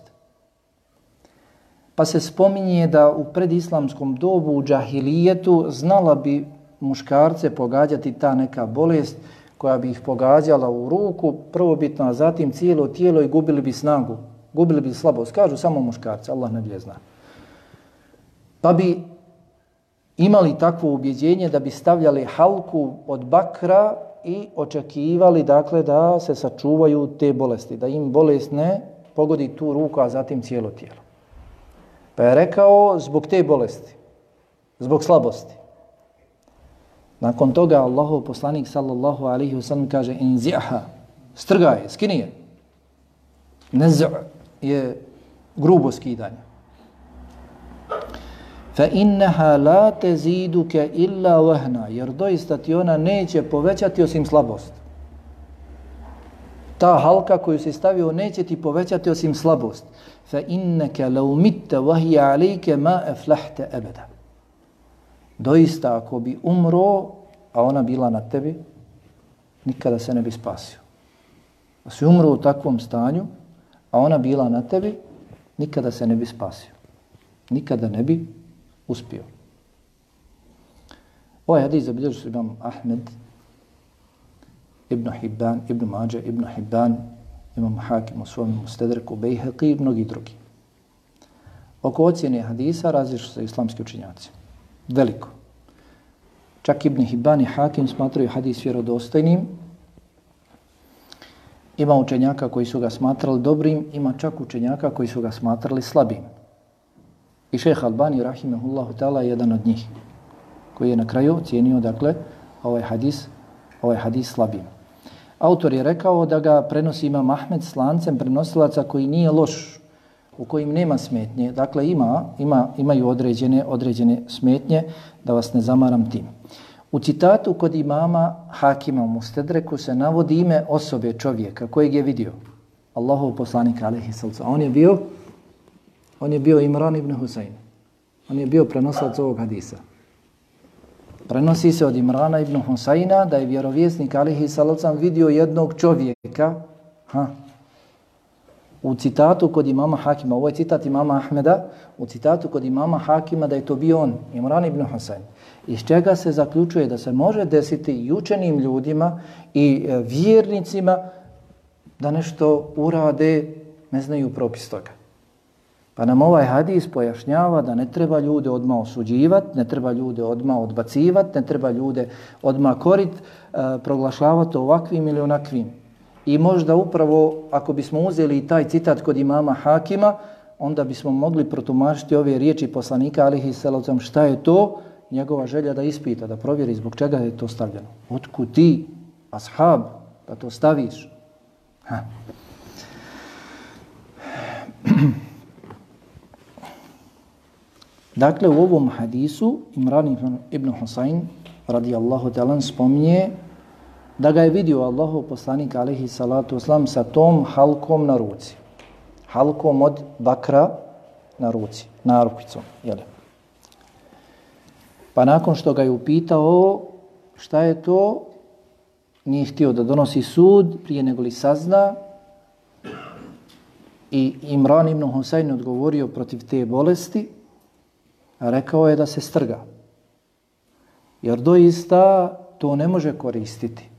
Pa se spominje da u predislamskom dobu u džahilijetu znala bi muškarce pogađati ta neka bolest koja bi ih pogađala u ruku, prvobitno, a zatim cijelo tijelo i gubili bi snagu, gubili bi slabost. Kažu samo muškarce, Allah ne zna. Pa bi imali takvo ubjeđenje da bi stavljali halku od bakra i očekivali dakle da se sačuvaju te bolesti, da im bolest ne pogodi tu ruku, a zatim cijelo tijelo. Pa je rekao zbog te bolesti, zbog slabosti. Nakon toga Allahov poslanik sallallahu alaihi wasallam kaže in zi'ha, strgaj, skini je. Je grubo skidanje. Fa innaha la teziduke illa vahna, jer doista ti ona neće povećati osim slabost. Ta halka koju si stavio neće ti povećati osim slabost. Fa innaka law mitta wa hiya alayka ma aflahta abada. Doista ako bi umro, a ona bila na tebi, nikada se ne bi spasio. A si umro u takvom stanju, a ona bila na tebi, nikada se ne bi spasio. Nikada ne bi uspio. Ovaj hadis zabilježi su imam Ahmed, Ibn Hibban, Ibn Mađa, Ibn Hibban, imam Hakim u svom Mustedreku, Bejheqi i mnogi drugi. Oko ocjene hadisa različu se islamski učinjaci. Veliko. Čak Ibn Hibban i Hakim smatraju hadis vjerodostojnim. Ima učenjaka koji su ga smatrali dobrim, ima čak učenjaka koji su ga smatrali slabim. I šeha Albani, rahimahullahu ta'ala, je jedan od njih, koji je na kraju cijenio, dakle, ovaj hadis, ovaj hadis slabim. Autor je rekao da ga prenosi ima Mahmed s lancem prenosilaca koji nije loš, u kojim nema smetnje. Dakle, ima, ima, imaju određene, određene smetnje, da vas ne zamaram tim. U citatu kod imama Hakima u Mustedreku se navodi ime osobe čovjeka kojeg je vidio. Allahov poslanik alaihi salca. On je bio on je bio Imran ibn Husayn. On je bio prenosilac ovog hadisa. Prenosi se od Imrana ibn Husayna da je vjerovjesnik alihi salacom vidio jednog čovjeka ha, u citatu kod imama Hakima, ovo je citat imama Ahmeda, u citatu kod imama Hakima da je to bio on, Imran ibn Husayn. Iz čega se zaključuje da se može desiti i učenim ljudima i e, vjernicima da nešto urade, ne znaju propis toga. Pa nam ovaj hadis pojašnjava da ne treba ljude odma osuđivati, ne treba ljude odma odbacivati, ne treba ljude odma korit, e, proglašavati ovakvim ili onakvim. I možda upravo ako bismo uzeli taj citat kod imama Hakima, onda bismo mogli protumašiti ove riječi poslanika alihi salacom šta je to, njegova želja da ispita, da provjeri zbog čega je to stavljeno. Otku ti, ashab, da to staviš? Ha. Dakle, u ovom hadisu Imran ibn Husayn radijallahu ta'ala spominje da ga je vidio Allahu poslanik alaihi salatu wasalam sa tom halkom na ruci. Halkom od bakra na ruci, na rukicom. Jeli? Pa nakon što ga je upitao šta je to, nije htio da donosi sud prije nego li sazna i Imran ibn Husayn odgovorio protiv te bolesti, rekao je da se strga. Jer doista to ne može koristiti.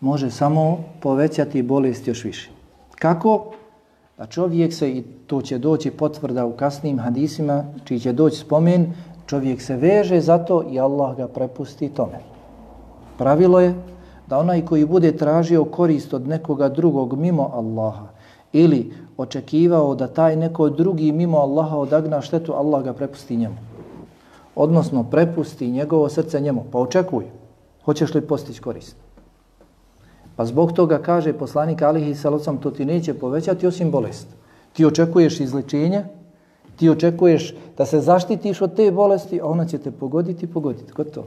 Može samo povećati bolest još više. Kako? Pa čovjek se, i to će doći potvrda u kasnim hadisima, čiji će doći spomen, čovjek se veže za to i Allah ga prepusti tome. Pravilo je da onaj koji bude tražio korist od nekoga drugog mimo Allaha ili očekivao da taj neko drugi mimo Allaha odagna štetu, Allah ga prepusti njemu. Odnosno, prepusti njegovo srce njemu. Pa očekuj, hoćeš li postići korist? Pa zbog toga kaže poslanik Alihi Salosam, to ti neće povećati osim bolest. Ti očekuješ izličenje, ti očekuješ da se zaštitiš od te bolesti, a ona će te pogoditi, pogoditi. Gotovo.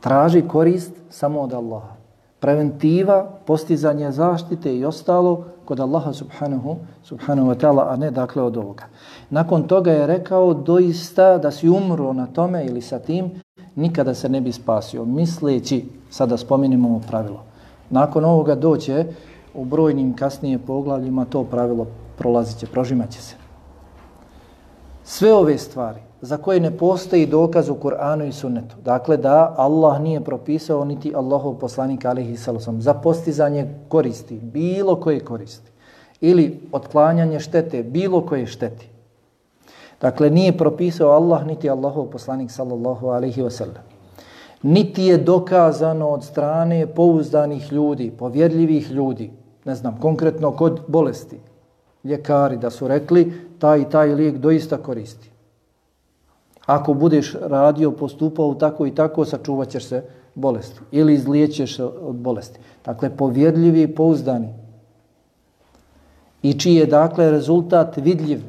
Traži korist samo od Allaha. Preventiva, postizanje zaštite i ostalo kod Allaha subhanahu, subhanahu wa ta'ala, a ne dakle od ovoga. Nakon toga je rekao doista da si umro na tome ili sa tim, nikada se ne bi spasio, misleći, sada spominimo ovo pravilo. Nakon ovoga doće u brojnim kasnije poglavljima to pravilo prolazit će, prožimat će se. Sve ove stvari za koje ne postoji dokaz u Kur'anu i Sunnetu, dakle da Allah nije propisao niti Allahov poslanik alihi salosom za postizanje koristi, bilo koje koristi, ili otklanjanje štete, bilo koje šteti. Dakle, nije propisao Allah niti Allahov poslanik sallallahu alihi wasallam. Niti je dokazano od strane pouzdanih ljudi, povjedljivih ljudi, ne znam, konkretno kod bolesti, ljekari da su rekli taj i taj lijek doista koristi ako budeš radio, postupao tako i tako, sačuvat ćeš se bolesti ili izliječeš od bolesti. Dakle, povjedljivi i pouzdani. i čiji je dakle rezultat vidljiv,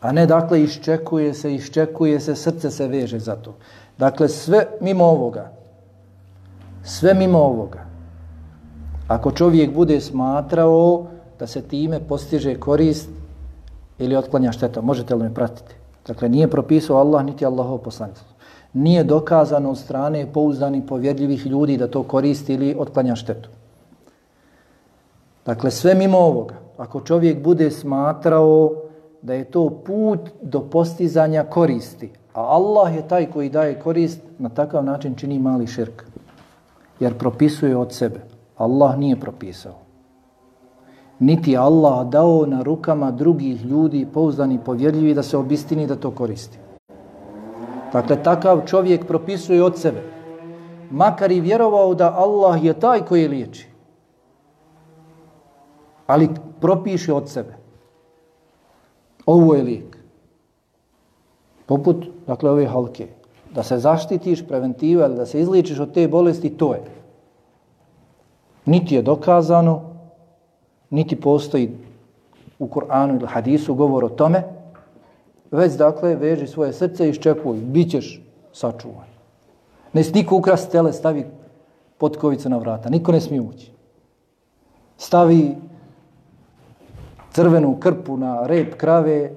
a ne dakle iščekuje se, iščekuje se, srce se veže za to. Dakle, sve mimo ovoga, sve mimo ovoga, ako čovjek bude smatrao da se time postiže korist ili otklanja šteta, možete li me pratiti? Dakle, nije propisao Allah niti Allahov poslanik. Nije dokazano od strane pouzdanih povjedljivih ljudi da to koristi ili otklanja štetu. Dakle, sve mimo ovoga, ako čovjek bude smatrao da je to put do postizanja koristi, a Allah je taj koji daje korist, na takav način čini mali širk. Jer propisuje od sebe. Allah nije propisao. Niti Allah dao na rukama drugih ljudi pouzdani povjerljivi da se obistini da to koristi. Dakle, takav čovjek propisuje od sebe. Makar i vjerovao da Allah je taj koji liječi. Ali propiše od sebe. Ovo je lijek. Poput, dakle, ove halke. Da se zaštitiš preventiva da se izličiš od te bolesti, to je. Niti je dokazano, niti postoji u Kur'anu ili hadisu govor o tome, već dakle veži svoje srce i iščekuj, bit ćeš sačuvan. Ne niko ukras tele stavi potkovicu na vrata, niko ne smije ući. Stavi crvenu krpu na rep krave,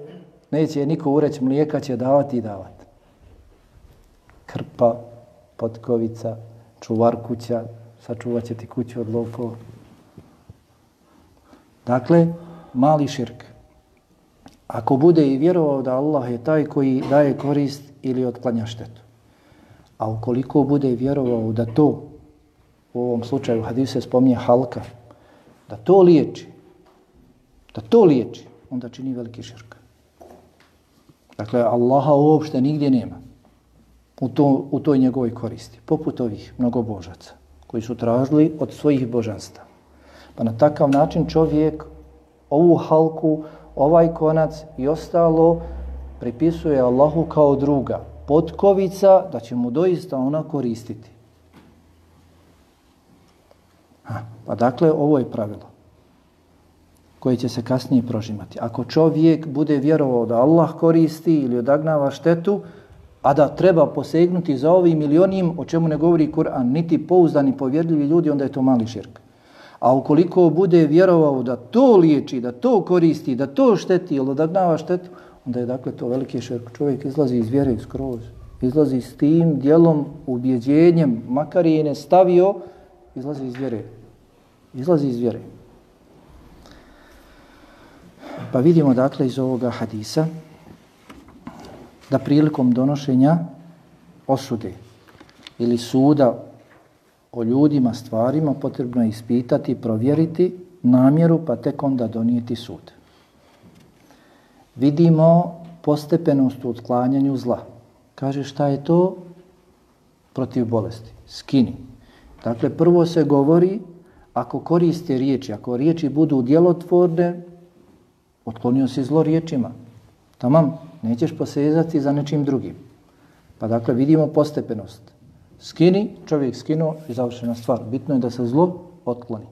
neće je niko ureći mlijeka, će davati i davati. Krpa, potkovica, čuvar kuća, sačuvat će ti kuću od lopova. Dakle, mali širk. Ako bude i vjerovao da Allah je taj koji daje korist ili otklanja štetu. A ukoliko bude vjerovao da to, u ovom slučaju hadis se spominje halka, da to liječi, da to liječi, onda čini veliki širk. Dakle, Allaha uopšte nigdje nema u, to, u toj njegovoj koristi, poput ovih mnogobožaca koji su tražili od svojih božanstava Pa na takav način čovjek ovu halku, ovaj konac i ostalo pripisuje Allahu kao druga. Potkovica da će mu doista ona koristiti. Ha, pa dakle, ovo je pravilo koje će se kasnije prožimati. Ako čovjek bude vjerovao da Allah koristi ili odagnava štetu, a da treba posegnuti za ovim milionim, o čemu ne govori Kur'an, niti pouzdani povjerljivi ljudi, onda je to mali širk. A ukoliko bude vjerovao da to liječi, da to koristi, da to šteti ili da gnava štetu, onda je dakle to veliki širk. Čovjek izlazi iz vjere skroz. Izlazi s tim dijelom, ubjeđenjem, makar je ne stavio, izlazi iz vjere. Izlazi iz vjere. Pa vidimo dakle iz ovoga hadisa da prilikom donošenja osude ili suda o ljudima, stvarima, potrebno je ispitati, provjeriti namjeru, pa tek onda donijeti sud. Vidimo postepenost u otklanjanju zla. Kaže šta je to? Protiv bolesti. Skini. Dakle, prvo se govori, ako koriste riječi, ako riječi budu djelotvorne, otklonio si zlo riječima. Tamam, nećeš posezati za nečim drugim. Pa dakle, vidimo postepenost. Skini, čovjek skinuo i završena stvar. Bitno je da se zlo otkloni.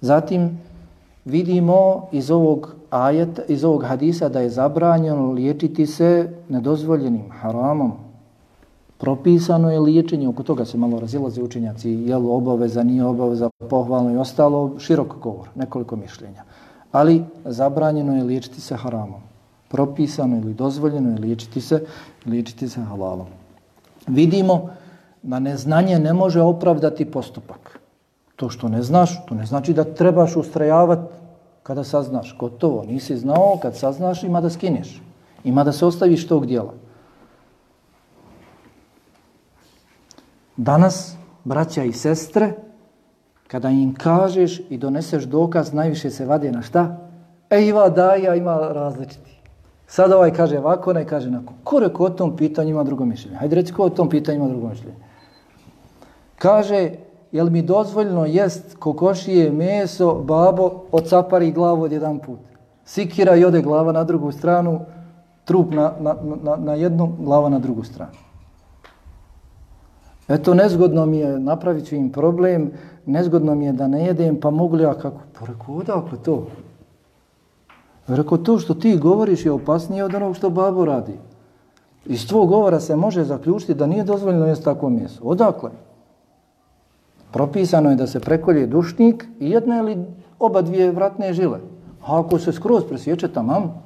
Zatim vidimo iz ovog ajeta, iz ovog hadisa da je zabranjeno liječiti se nedozvoljenim haramom. Propisano je liječenje, oko toga se malo razilaze učenjaci, je li obaveza, nije obaveza, pohvalno i ostalo, širok govor, nekoliko mišljenja. Ali zabranjeno je liječiti se haramom. Propisano ili dozvoljeno je liječiti se, liječiti se halalom. Vidimo da neznanje ne može opravdati postupak. To što ne znaš, to ne znači da trebaš ustrajavati kada saznaš. Gotovo, nisi znao, kad saznaš ima da skineš. Ima da se ostaviš tog dijela. Danas, braća i sestre, kada im kažeš i doneseš dokaz, najviše se vade na šta? E, ima daja, ima različiti. Sada ovaj kaže ovako, ne kaže nako. Ko reko o tom pitanju ima drugo mišljenje? Hajde reci ko o tom pitanju ima drugo mišljenje. Kaže, jel mi dozvoljno jest kokošije meso, babo, ocapari glavu od jedan put. Sikira i ode glava na drugu stranu, trup na, na, na, na jednu, glava na drugu stranu. Eto, nezgodno mi je, napravit ću im problem, nezgodno mi je da ne jedem, pa mogu li ja kako? Pa Poreku, odakle to? Rekao, to što ti govoriš je opasnije od onog što babo radi. Iz tvog govora se može zaključiti da nije dozvoljeno jesti takvo mjesto. Odakle? Propisano je da se prekolje dušnik i jedna ili oba dvije vratne žile. A ako se skroz presječe tamam,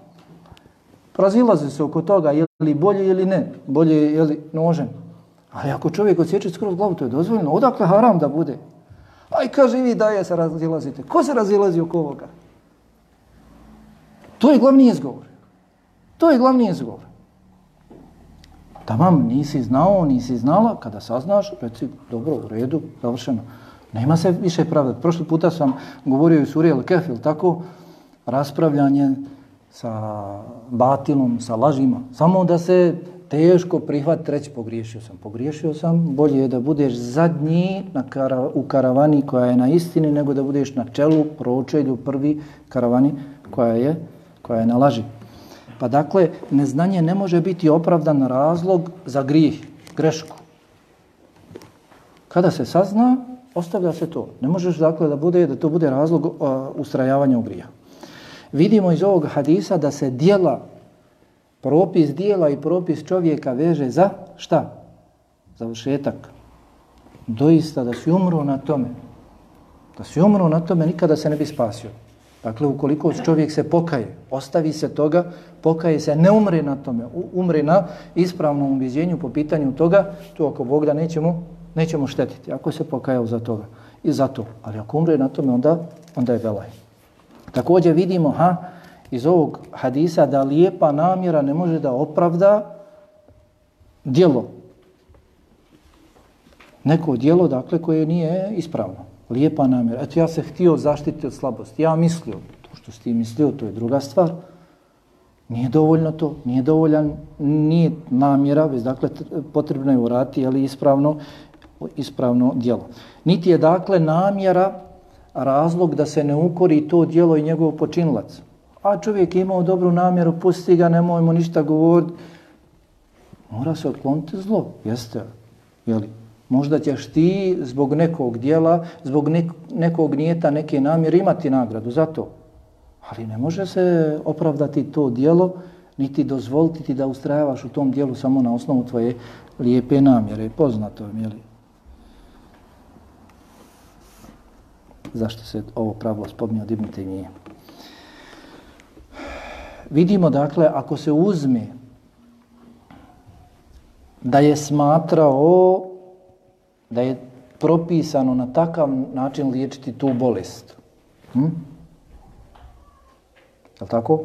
razilaze se oko toga je li bolje ili ne, bolje je li nožem. Ali ako čovjek odsječe skroz glavu, to je dozvoljeno. Odakle haram da bude? Aj, kaže vi da je se razilazite. Ko se razilazi oko ovoga? To je glavni izgovor. To je glavni izgovor. Tamam, nisi znao, nisi znala, kada saznaš, reci, dobro, u redu, završeno. Nema se više pravda. Prošli puta sam govorio i Surije Kefil, tako, raspravljanje sa batilom, sa lažima, samo da se teško prihvat, reći pogriješio sam. Pogriješio sam, bolje je da budeš zadnji na kara, u karavani koja je na istini, nego da budeš na čelu, pročelju, prvi karavani koja je, koja je na laži. Pa dakle, neznanje ne može biti opravdan razlog za grijeh, grešku. Kada se sazna, ostavlja se to. Ne možeš dakle da bude da to bude razlog uh, ustrajavanja u grija. Vidimo iz ovog hadisa da se dijela, propis dijela i propis čovjeka veže za šta? Za ušetak. Doista da si umro na tome. Da si umro na tome, nikada se ne bi spasio. Dakle, ukoliko čovjek se pokaje, ostavi se toga, pokaje se, ne umre na tome, umre na ispravnom ubiđenju po pitanju toga, to ako Bog da nećemo, nećemo štetiti, ako se pokajao za toga i za to. Ali ako umre na tome, onda, onda je velaj. Također vidimo ha, iz ovog hadisa da lijepa namjera ne može da opravda djelo. Neko djelo, dakle, koje nije ispravno lijepa namjera. Eto, ja se htio zaštiti od slabosti. Ja mislio, to što si ti mislio, to je druga stvar. Nije dovoljno to, nije dovoljan, nije namjera, već dakle potrebno je urati, ali ispravno, ispravno djelo. Niti je dakle namjera razlog da se ne ukori to djelo i njegov počinilac. A čovjek je imao dobru namjeru, pusti ga, nemojmo ništa govoriti. Mora se otkloniti zlo, jeste, jeli? Možda ćeš ti zbog nekog dijela, zbog nekog nijeta, neke namjere imati nagradu za to. Ali ne može se opravdati to dijelo, niti dozvoliti ti da ustrajavaš u tom dijelu samo na osnovu tvoje lijepe namjere. Poznato je, jeli? Zašto se ovo pravilo spominje od Ibn Temije? Vidimo, dakle, ako se uzme da je smatrao da je propisano na takav način liječiti tu bolest. Hm? Je tako?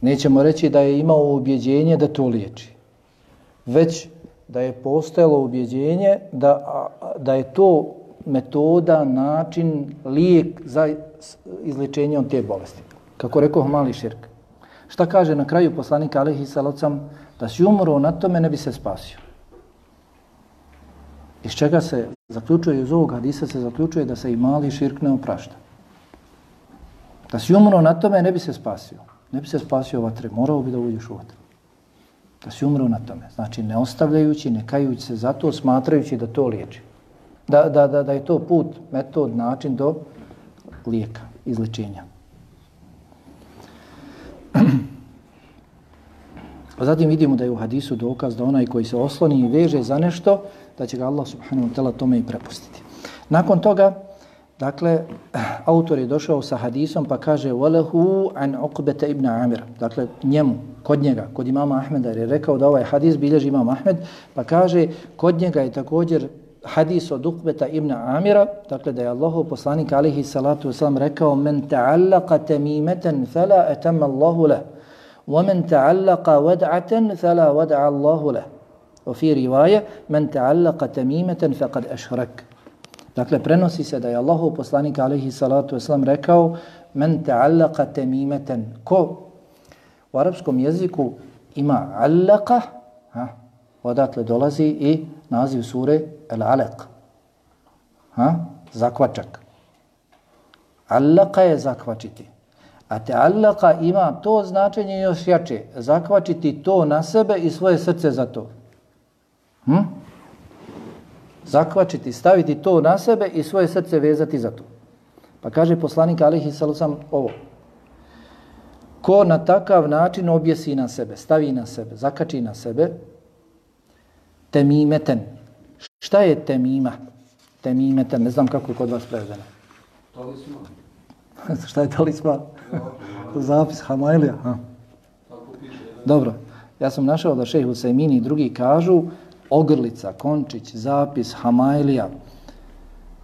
Nećemo reći da je imao ubjeđenje da to liječi. Već da je postojalo ubjeđenje da, da je to metoda, način, lijek za izličenje od te bolesti. Kako rekao mali širk. Šta kaže na kraju poslanika Alehi Salocam? Da si umro na tome ne bi se spasio. Iz čega se zaključuje iz ovog hadisa se zaključuje da se i mali širk ne oprašta. Da si umro na tome ne bi se spasio. Ne bi se spasio vatre, morao bi da uđeš u vatru. Da si umro na tome. Znači ne ostavljajući, ne kajući se za to, smatrajući da to liječi. Da, da, da, da je to put, metod, način do lijeka, izlečenja. Pa zatim vidimo da je u hadisu dokaz da onaj koji se osloni i veže za nešto, da će ga Allah subhanahu wa ta'ala tome i prepustiti. Nakon toga, dakle, autor je došao sa hadisom pa kaže وَلَهُ عَنْ عُقْبَةَ ibn Amir. Dakle, njemu, kod njega, kod imama Ahmeda, jer je rekao da ovaj hadis bilježi imam Ahmed, pa kaže, kod njega je također hadis od Uqbeta ibn Amira, dakle da je Allahu poslanik alihi salatu wasalam rekao men ta'allaqa tamimatan fala atamma Allahu lah. ومن تعلق ودعة فلا ودع الله له وفي رواية من تعلق تميمة فقد أشرك Dakle, prenosi se da je Allahu poslanik alaihi salatu wasalam rekao men ta'allaka temimeten. Ko u arapskom jeziku ima allaka, ha, odatle dolazi i naziv sure al-alaq. Ha, zakvačak. Allaka je zakvačiti. A te allaka ima to značenje još jače. Zakvačiti to na sebe i svoje srce za to. Hm? Zakvačiti, staviti to na sebe i svoje srce vezati za to. Pa kaže poslanik Alihi Salusam ovo. Ko na takav način objesi na sebe, stavi na sebe, zakači na sebe, temimeten. Šta je temima? Temimeten, ne znam kako je kod vas prevedeno. Talisman. Šta je talisman? Zapis Hamailija. Ha. Dobro, ja sam našao da šehe Husaymin i drugi kažu ogrlica, končić, zapis, Hamailija,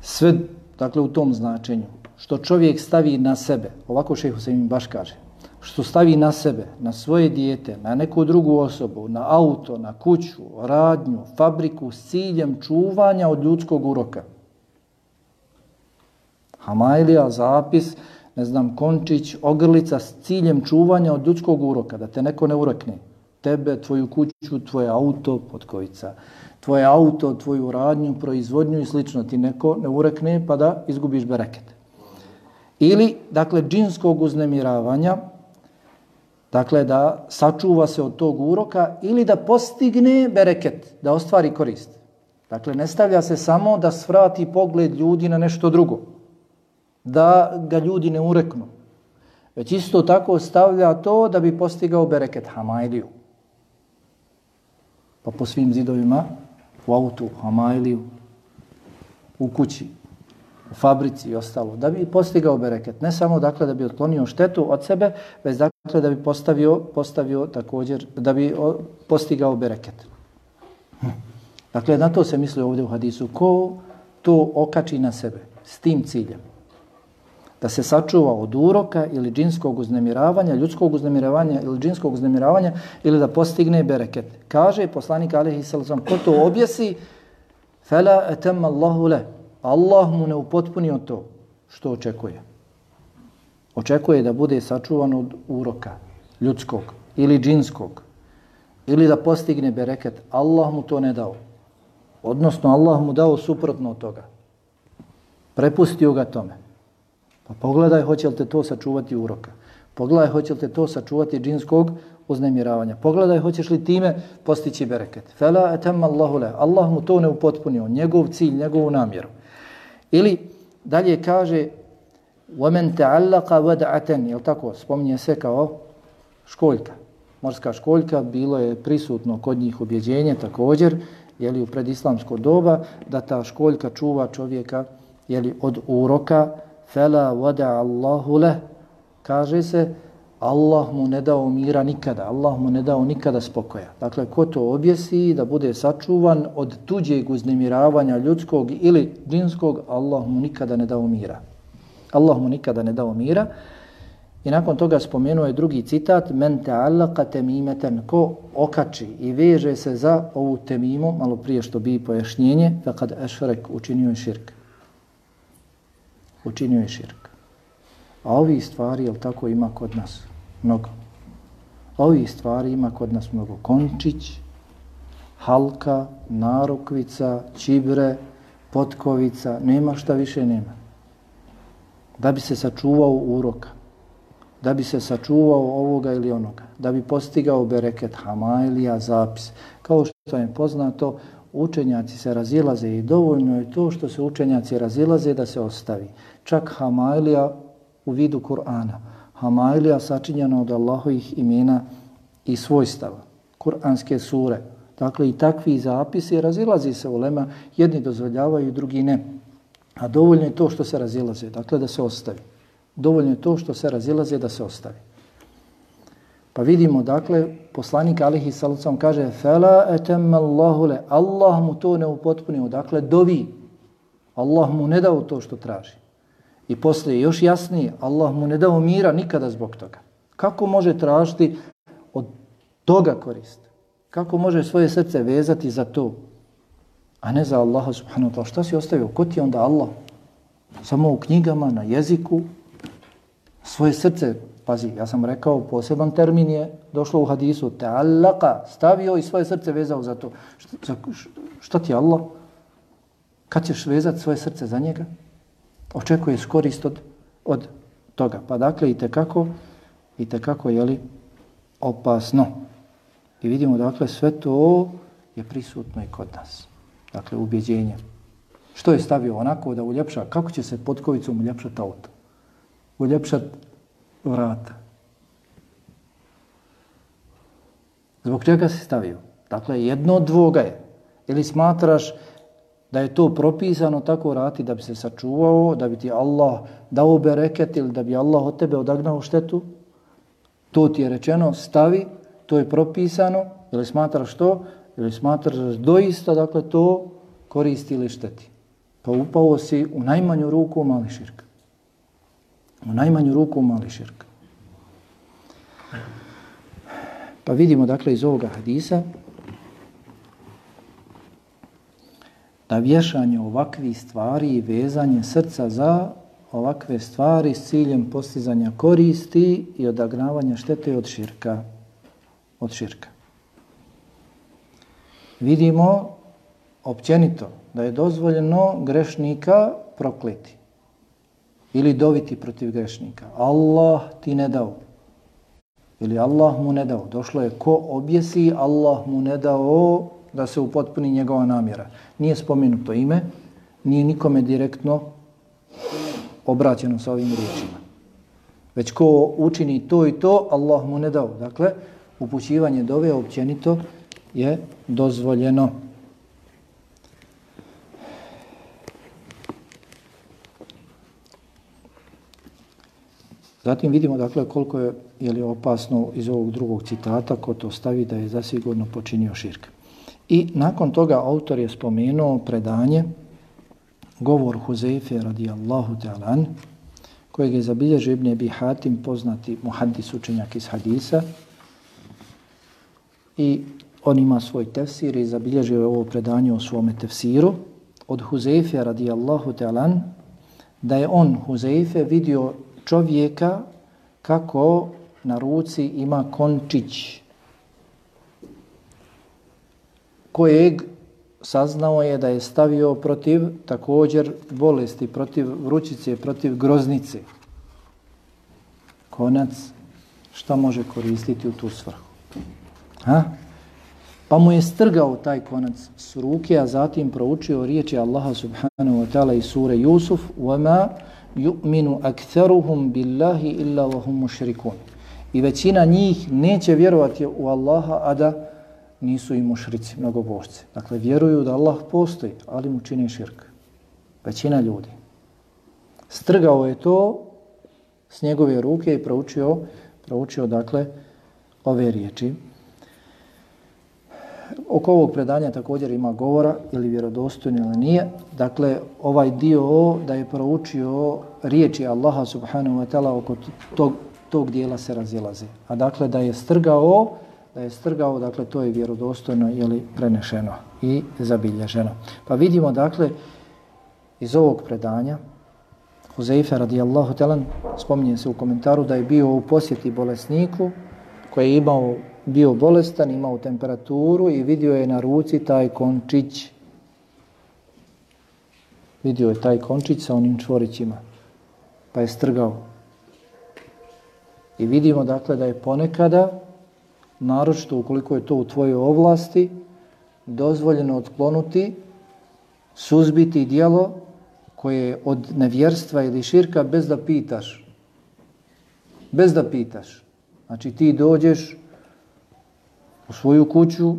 sve, dakle, u tom značenju, što čovjek stavi na sebe, ovako šeho se im baš kaže, što stavi na sebe, na svoje dijete, na neku drugu osobu, na auto, na kuću, radnju, fabriku s ciljem čuvanja od ljudskog uroka. Hamailija, zapis, ne znam, končić, ogrlica s ciljem čuvanja od ljudskog uroka, da te neko ne urekne. Tebe, tvoju kuću, tvoje auto, Potkovica, tvoje auto, tvoju radnju, proizvodnju i slično ti neko ne urekne pa da izgubiš bereket. Ili, dakle, džinskog uznemiravanja, dakle, da sačuva se od tog uroka ili da postigne bereket, da ostvari korist. Dakle, ne stavlja se samo da svrati pogled ljudi na nešto drugo da ga ljudi ne ureknu. Već isto tako stavlja to da bi postigao bereket Hamailiju. Pa po svim zidovima, u autu, u hamajliju, u kući, u fabrici i ostalo, da bi postigao bereket. Ne samo dakle da bi otklonio štetu od sebe, već dakle da bi postavio, postavio također, da bi postigao bereket. Hm. Dakle, na to se misli ovdje u hadisu. Ko to okači na sebe s tim ciljem? Da se sačuva od uroka ili džinskog uznemiravanja, ljudskog uznemiravanja ili džinskog uznemiravanja ili da postigne bereket. Kaže poslanik Alihi Salasom, ko to objesi, fela etem Allahu le. Allah mu ne upotpunio to što očekuje. Očekuje da bude sačuvan od uroka ljudskog ili džinskog ili da postigne bereket. Allah mu to ne dao. Odnosno, Allah mu dao suprotno od toga. Prepustio ga tome. Pa pogledaj hoće li te to sačuvati uroka. Pogledaj hoće li te to sačuvati džinskog uznemiravanja. Pogledaj hoćeš li time postići bereket. Fela etem Allahu le. Allah mu to ne upotpunio. Njegov cilj, njegovu namjeru. Ili dalje kaže وَمَنْ تَعَلَّقَ وَدَعَتَنِ Jel tako? Spominje se kao školjka. Morska školjka bilo je prisutno kod njih objeđenje također jeli, u predislamsko doba da ta školjka čuva čovjeka jeli, od uroka fela vada Allahu leh, kaže se, Allah mu ne dao mira nikada, Allah mu ne dao nikada spokoja. Dakle, ko to objesi da bude sačuvan od tuđeg uznemiravanja ljudskog ili džinskog, Allah mu nikada ne dao mira. Allah mu nikada ne dao mira. I nakon toga spomenuo je drugi citat, men ta'allaka temimeten, ko okači i veže se za ovu temimu, malo prije što bi pojašnjenje, kad ešrek učinio je širk učinio je širk. A ovi stvari, jel tako, ima kod nas mnogo. Ovi stvari ima kod nas mnogo. Končić, halka, narukvica, čibre, potkovica, nema šta više nema. Da bi se sačuvao uroka, da bi se sačuvao ovoga ili onoga, da bi postigao bereket hamailija, zapis. Kao što je poznato, učenjaci se razilaze i dovoljno je to što se učenjaci razilaze da se ostavi čak Hamailija u vidu Kur'ana. Hamailija sačinjena od Allahovih imena i svojstava. Kur'anske sure. Dakle, i takvi zapisi razilazi se u lema. Jedni dozvoljavaju, drugi ne. A dovoljno je to što se razilaze. Dakle, da se ostavi. Dovoljno je to što se razilaze da se ostavi. Pa vidimo, dakle, poslanik Alihi Salucam kaže فَلَا etem Allahu le. Allah mu to ne upotpunio. Dakle, dovi. Allah mu ne dao to što traži. I poslije još jasnije, Allah mu ne dao mira nikada zbog toga. Kako može tražiti od toga korist? Kako može svoje srce vezati za to? A ne za Allaha subhanahu wa ta'ala. Šta si ostavio? Ko ti onda Allah? Samo u knjigama, na jeziku? Svoje srce, pazi, ja sam rekao, poseban termin je došlo u hadisu, ta'allaka, stavio i svoje srce vezao za to. Šta, šta ti Allah? Kad ćeš vezati svoje srce za njega? Očekuje skorist od, od toga. Pa dakle, i tekako, i tekako je li opasno. I vidimo, dakle, sve to je prisutno i kod nas. Dakle, ubjeđenje. Što je stavio onako da uljepša? Kako će se potkovicom uljepšati auto? Uljepšati vrata. Zbog čega si stavio? Dakle, jedno od dvoga je. Ili smatraš da je to propisano tako rati da bi se sačuvao, da bi ti Allah dao bereket ili da bi Allah od tebe odagnao štetu? To ti je rečeno, stavi, to je propisano, ili smatraš to, ili smatraš da doista dakle, to koristi ili šteti. Pa upao si u najmanju ruku u mali širk. U najmanju ruku u mali širk. Pa vidimo dakle iz ovoga hadisa da vješanje ovakvih stvari i vezanje srca za ovakve stvari s ciljem postizanja koristi i odagnavanja štete od širka. Od širka. Vidimo općenito da je dozvoljeno grešnika prokleti ili doviti protiv grešnika. Allah ti ne dao. Ili Allah mu ne dao. Došlo je ko objesi, Allah mu ne dao da se upotpuni njegova namjera. Nije spomenuto ime, nije nikome direktno obraćeno sa ovim riječima. Već ko učini to i to, Allah mu ne dao. Dakle, upućivanje dove općenito je dozvoljeno. Zatim vidimo dakle koliko je, je li opasno iz ovog drugog citata ko to stavi da je zasigurno počinio širk. I nakon toga autor je spomenuo predanje govor Huzeyfe radijallahu ta'ala kojeg je zabilježio Ibn Ebi Hatim poznati muhaddis učenjak iz hadisa. I on ima svoj tefsir i zabilježio je ovo predanje o svome tefsiru. Od Huzeyfe radijallahu ta'ala da je on Huzeyfe vidio čovjeka kako na ruci ima končić. kojeg saznao je da je stavio protiv također bolesti, protiv vrućice, protiv groznice. Konac šta može koristiti u tu svrhu? Ha? Pa mu je strgao taj konac s ruke, a zatim proučio riječi Allaha subhanahu wa ta'ala iz sure Jusuf وَمَا yu'minu aktharuhum billahi illa wa hum mushrikun. I većina njih neće vjerovati u Allaha, a da nisu i mušrici, mnogobožci. Dakle, vjeruju da Allah postoji, ali mu čini širk. Većina ljudi. Strgao je to s njegove ruke i proučio, proučio dakle, ove riječi. Oko ovog predanja također ima govora, ili vjerodostojno ili nije. Dakle, ovaj dio da je proučio riječi Allaha subhanahu wa ta'ala oko tog, tog dijela se razilaze. A dakle, da je strgao, da je strgao, dakle, to je vjerodostojno ili prenešeno i zabilježeno. Pa vidimo, dakle, iz ovog predanja, Huzeife radijallahu ta'ala, spominje se u komentaru da je bio u posjeti bolesniku koji je imao bio bolestan, imao temperaturu i vidio je na ruci taj končić. Vidio je taj končić sa onim čvorićima. Pa je strgao. I vidimo dakle da je ponekada, naročito ukoliko je to u tvojoj ovlasti, dozvoljeno otklonuti, suzbiti dijelo koje je od nevjerstva ili širka bez da pitaš. Bez da pitaš. Znači ti dođeš u svoju kuću,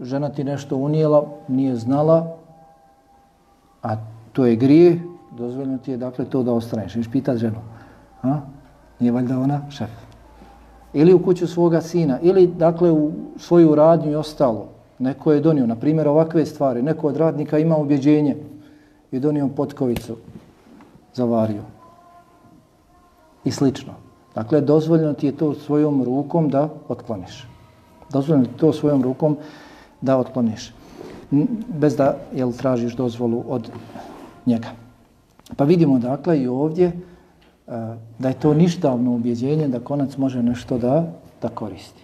žena ti nešto unijela, nije znala, a to je grije, dozvoljeno ti je dakle to da ostraneš. Viš pitat ženu, a? nije valjda ona šef. Ili u kuću svoga sina, ili dakle u svoju radnju i ostalo. Neko je donio, na primjer, ovakve stvari. Neko od radnika ima ubjeđenje i donio potkovicu, zavario. I slično. Dakle, dozvoljeno ti je to svojom rukom da otkloniš dozvoljeno ti je to svojom rukom da otkloniš bez da jel, tražiš dozvolu od njega. Pa vidimo dakle i ovdje Eh, da je to ništavno ubjeđenje da konac može nešto da, da koristi.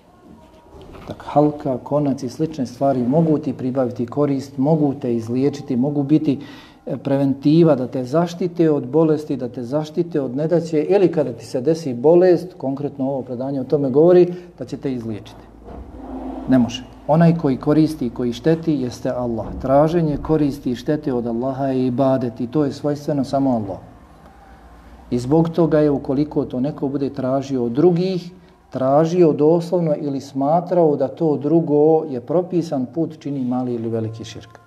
Dakle, halka, konac i slične stvari mogu ti pribaviti korist, mogu te izliječiti, mogu biti eh, preventiva da te zaštite od bolesti, da te zaštite od nedaće ili kada ti se desi bolest, konkretno ovo predanje o tome govori, da će te izliječiti. Ne može. Onaj koji koristi i koji šteti jeste Allah. Traženje koristi i štete od Allaha je ibadet i to je svojstveno samo Allah. I zbog toga je ukoliko to neko bude tražio od drugih, tražio doslovno ili smatrao da to drugo je propisan put čini mali ili veliki širk.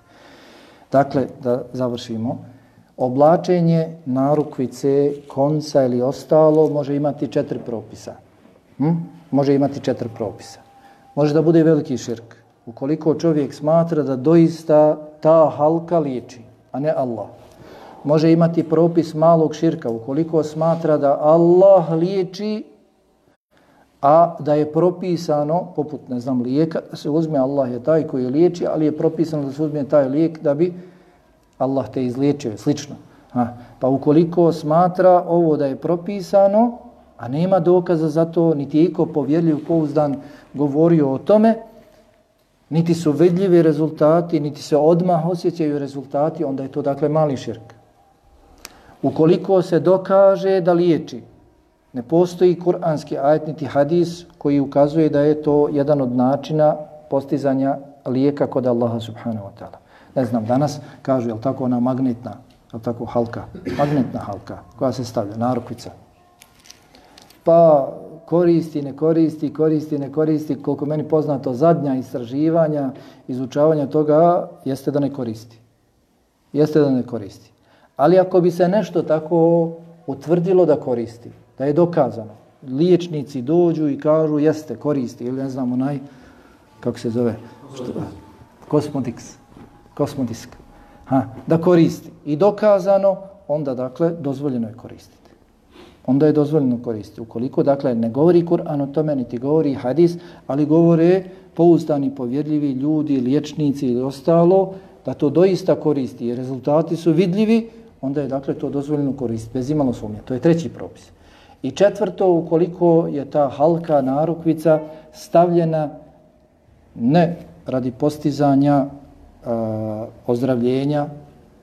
Dakle, da završimo, oblačenje narukvice, konca ili ostalo može imati četiri propisa. Hm? Može imati četiri propisa. Može da bude veliki širk. Ukoliko čovjek smatra da doista ta halka liječi, a ne Allah. Može imati propis malog širka. Ukoliko smatra da Allah liječi, a da je propisano, poput, ne znam, lijeka, da se uzme Allah je taj koji liječi, ali je propisano da se uzme taj lijek da bi Allah te izliječio, slično. Ha. Pa ukoliko smatra ovo da je propisano, a nema dokaza za to, niti je iko povjerljiv pouzdan govorio o tome, niti su vidljivi rezultati, niti se odmah osjećaju rezultati, onda je to dakle mali širk. Ukoliko se dokaže da liječi, ne postoji kuranski ajet niti hadis koji ukazuje da je to jedan od načina postizanja lijeka kod Allaha subhanahu wa ta'ala. Ne znam, danas kažu, je tako ona magnetna, je tako halka, magnetna halka koja se stavlja, narukvica. Pa koristi, ne koristi, koristi, ne koristi, koliko meni poznato zadnja istraživanja, izučavanja toga, jeste da ne koristi. Jeste da ne koristi. Ali ako bi se nešto tako utvrdilo da koristi, da je dokazano, liječnici dođu i kažu jeste, koristi, ili ne znam, onaj, kako se zove, što, kosmodiks, kosmodisk, ha, da koristi. I dokazano, onda, dakle, dozvoljeno je koristiti. Onda je dozvoljeno koristiti. Ukoliko, dakle, ne govori Kur'an o tome, niti govori hadis, ali govore pouzdani, povjerljivi ljudi, liječnici ili ostalo, da to doista koristi i rezultati su vidljivi, onda je, dakle, to dozvoljeno koristiti, bez imalo sumnje. To je treći propis. I četvrto, ukoliko je ta halka narukvica stavljena ne radi postizanja a, ozdravljenja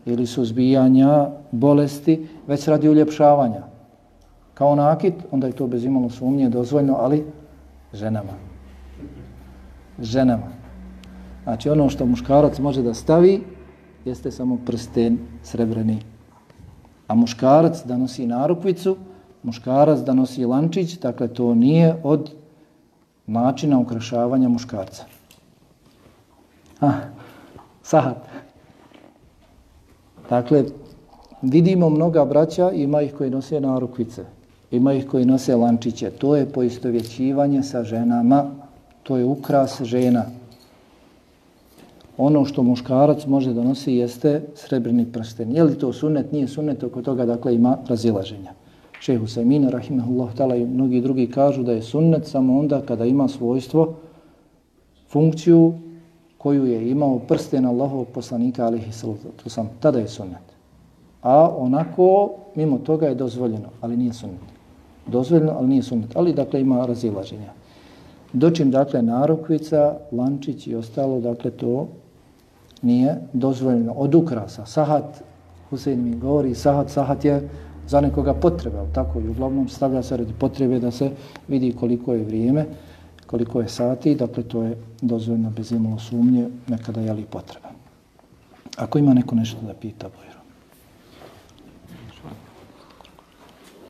ili suzbijanja bolesti, već radi uljepšavanja. Kao nakit, onda je to bez imalo sumnje dozvoljno, ali ženama. Ženama. Znači ono što muškarac može da stavi jeste samo prsten srebrni A muškarac da nosi narukvicu, muškarac da nosi lančić, dakle to nije od načina ukrašavanja muškarca. Ah, sahat. Dakle, vidimo mnoga braća, ima ih koji nose narukvice, ima ih koji nose lančiće. To je poistovjećivanje sa ženama, to je ukras žena. Ono što muškarac može da nosi jeste srebrni prsten. Je li to sunnet, nije sunnet, oko toga dakle ima razilaženja šehu Sajmina, rahimahullah, tala i mnogi drugi kažu da je sunnet samo onda kada ima svojstvo, funkciju koju je imao prsten Allahovog poslanika, alihi sallatu sam, tada je sunnet. A onako, mimo toga je dozvoljeno, ali nije sunnet. Dozvoljeno, ali nije sunnet. Ali, dakle, ima razilaženja. Dočim, dakle, narukvica, lančić i ostalo, dakle, to nije dozvoljeno. Od ukrasa, sahat, Husein mi govori, sahat, sahat je za nekoga potreba, tako i uglavnom stavlja se radi potrebe da se vidi koliko je vrijeme, koliko je sati, dakle to je dozvoljeno bez imalo sumnje, nekada je li potreba. Ako ima neko nešto da pita, boje.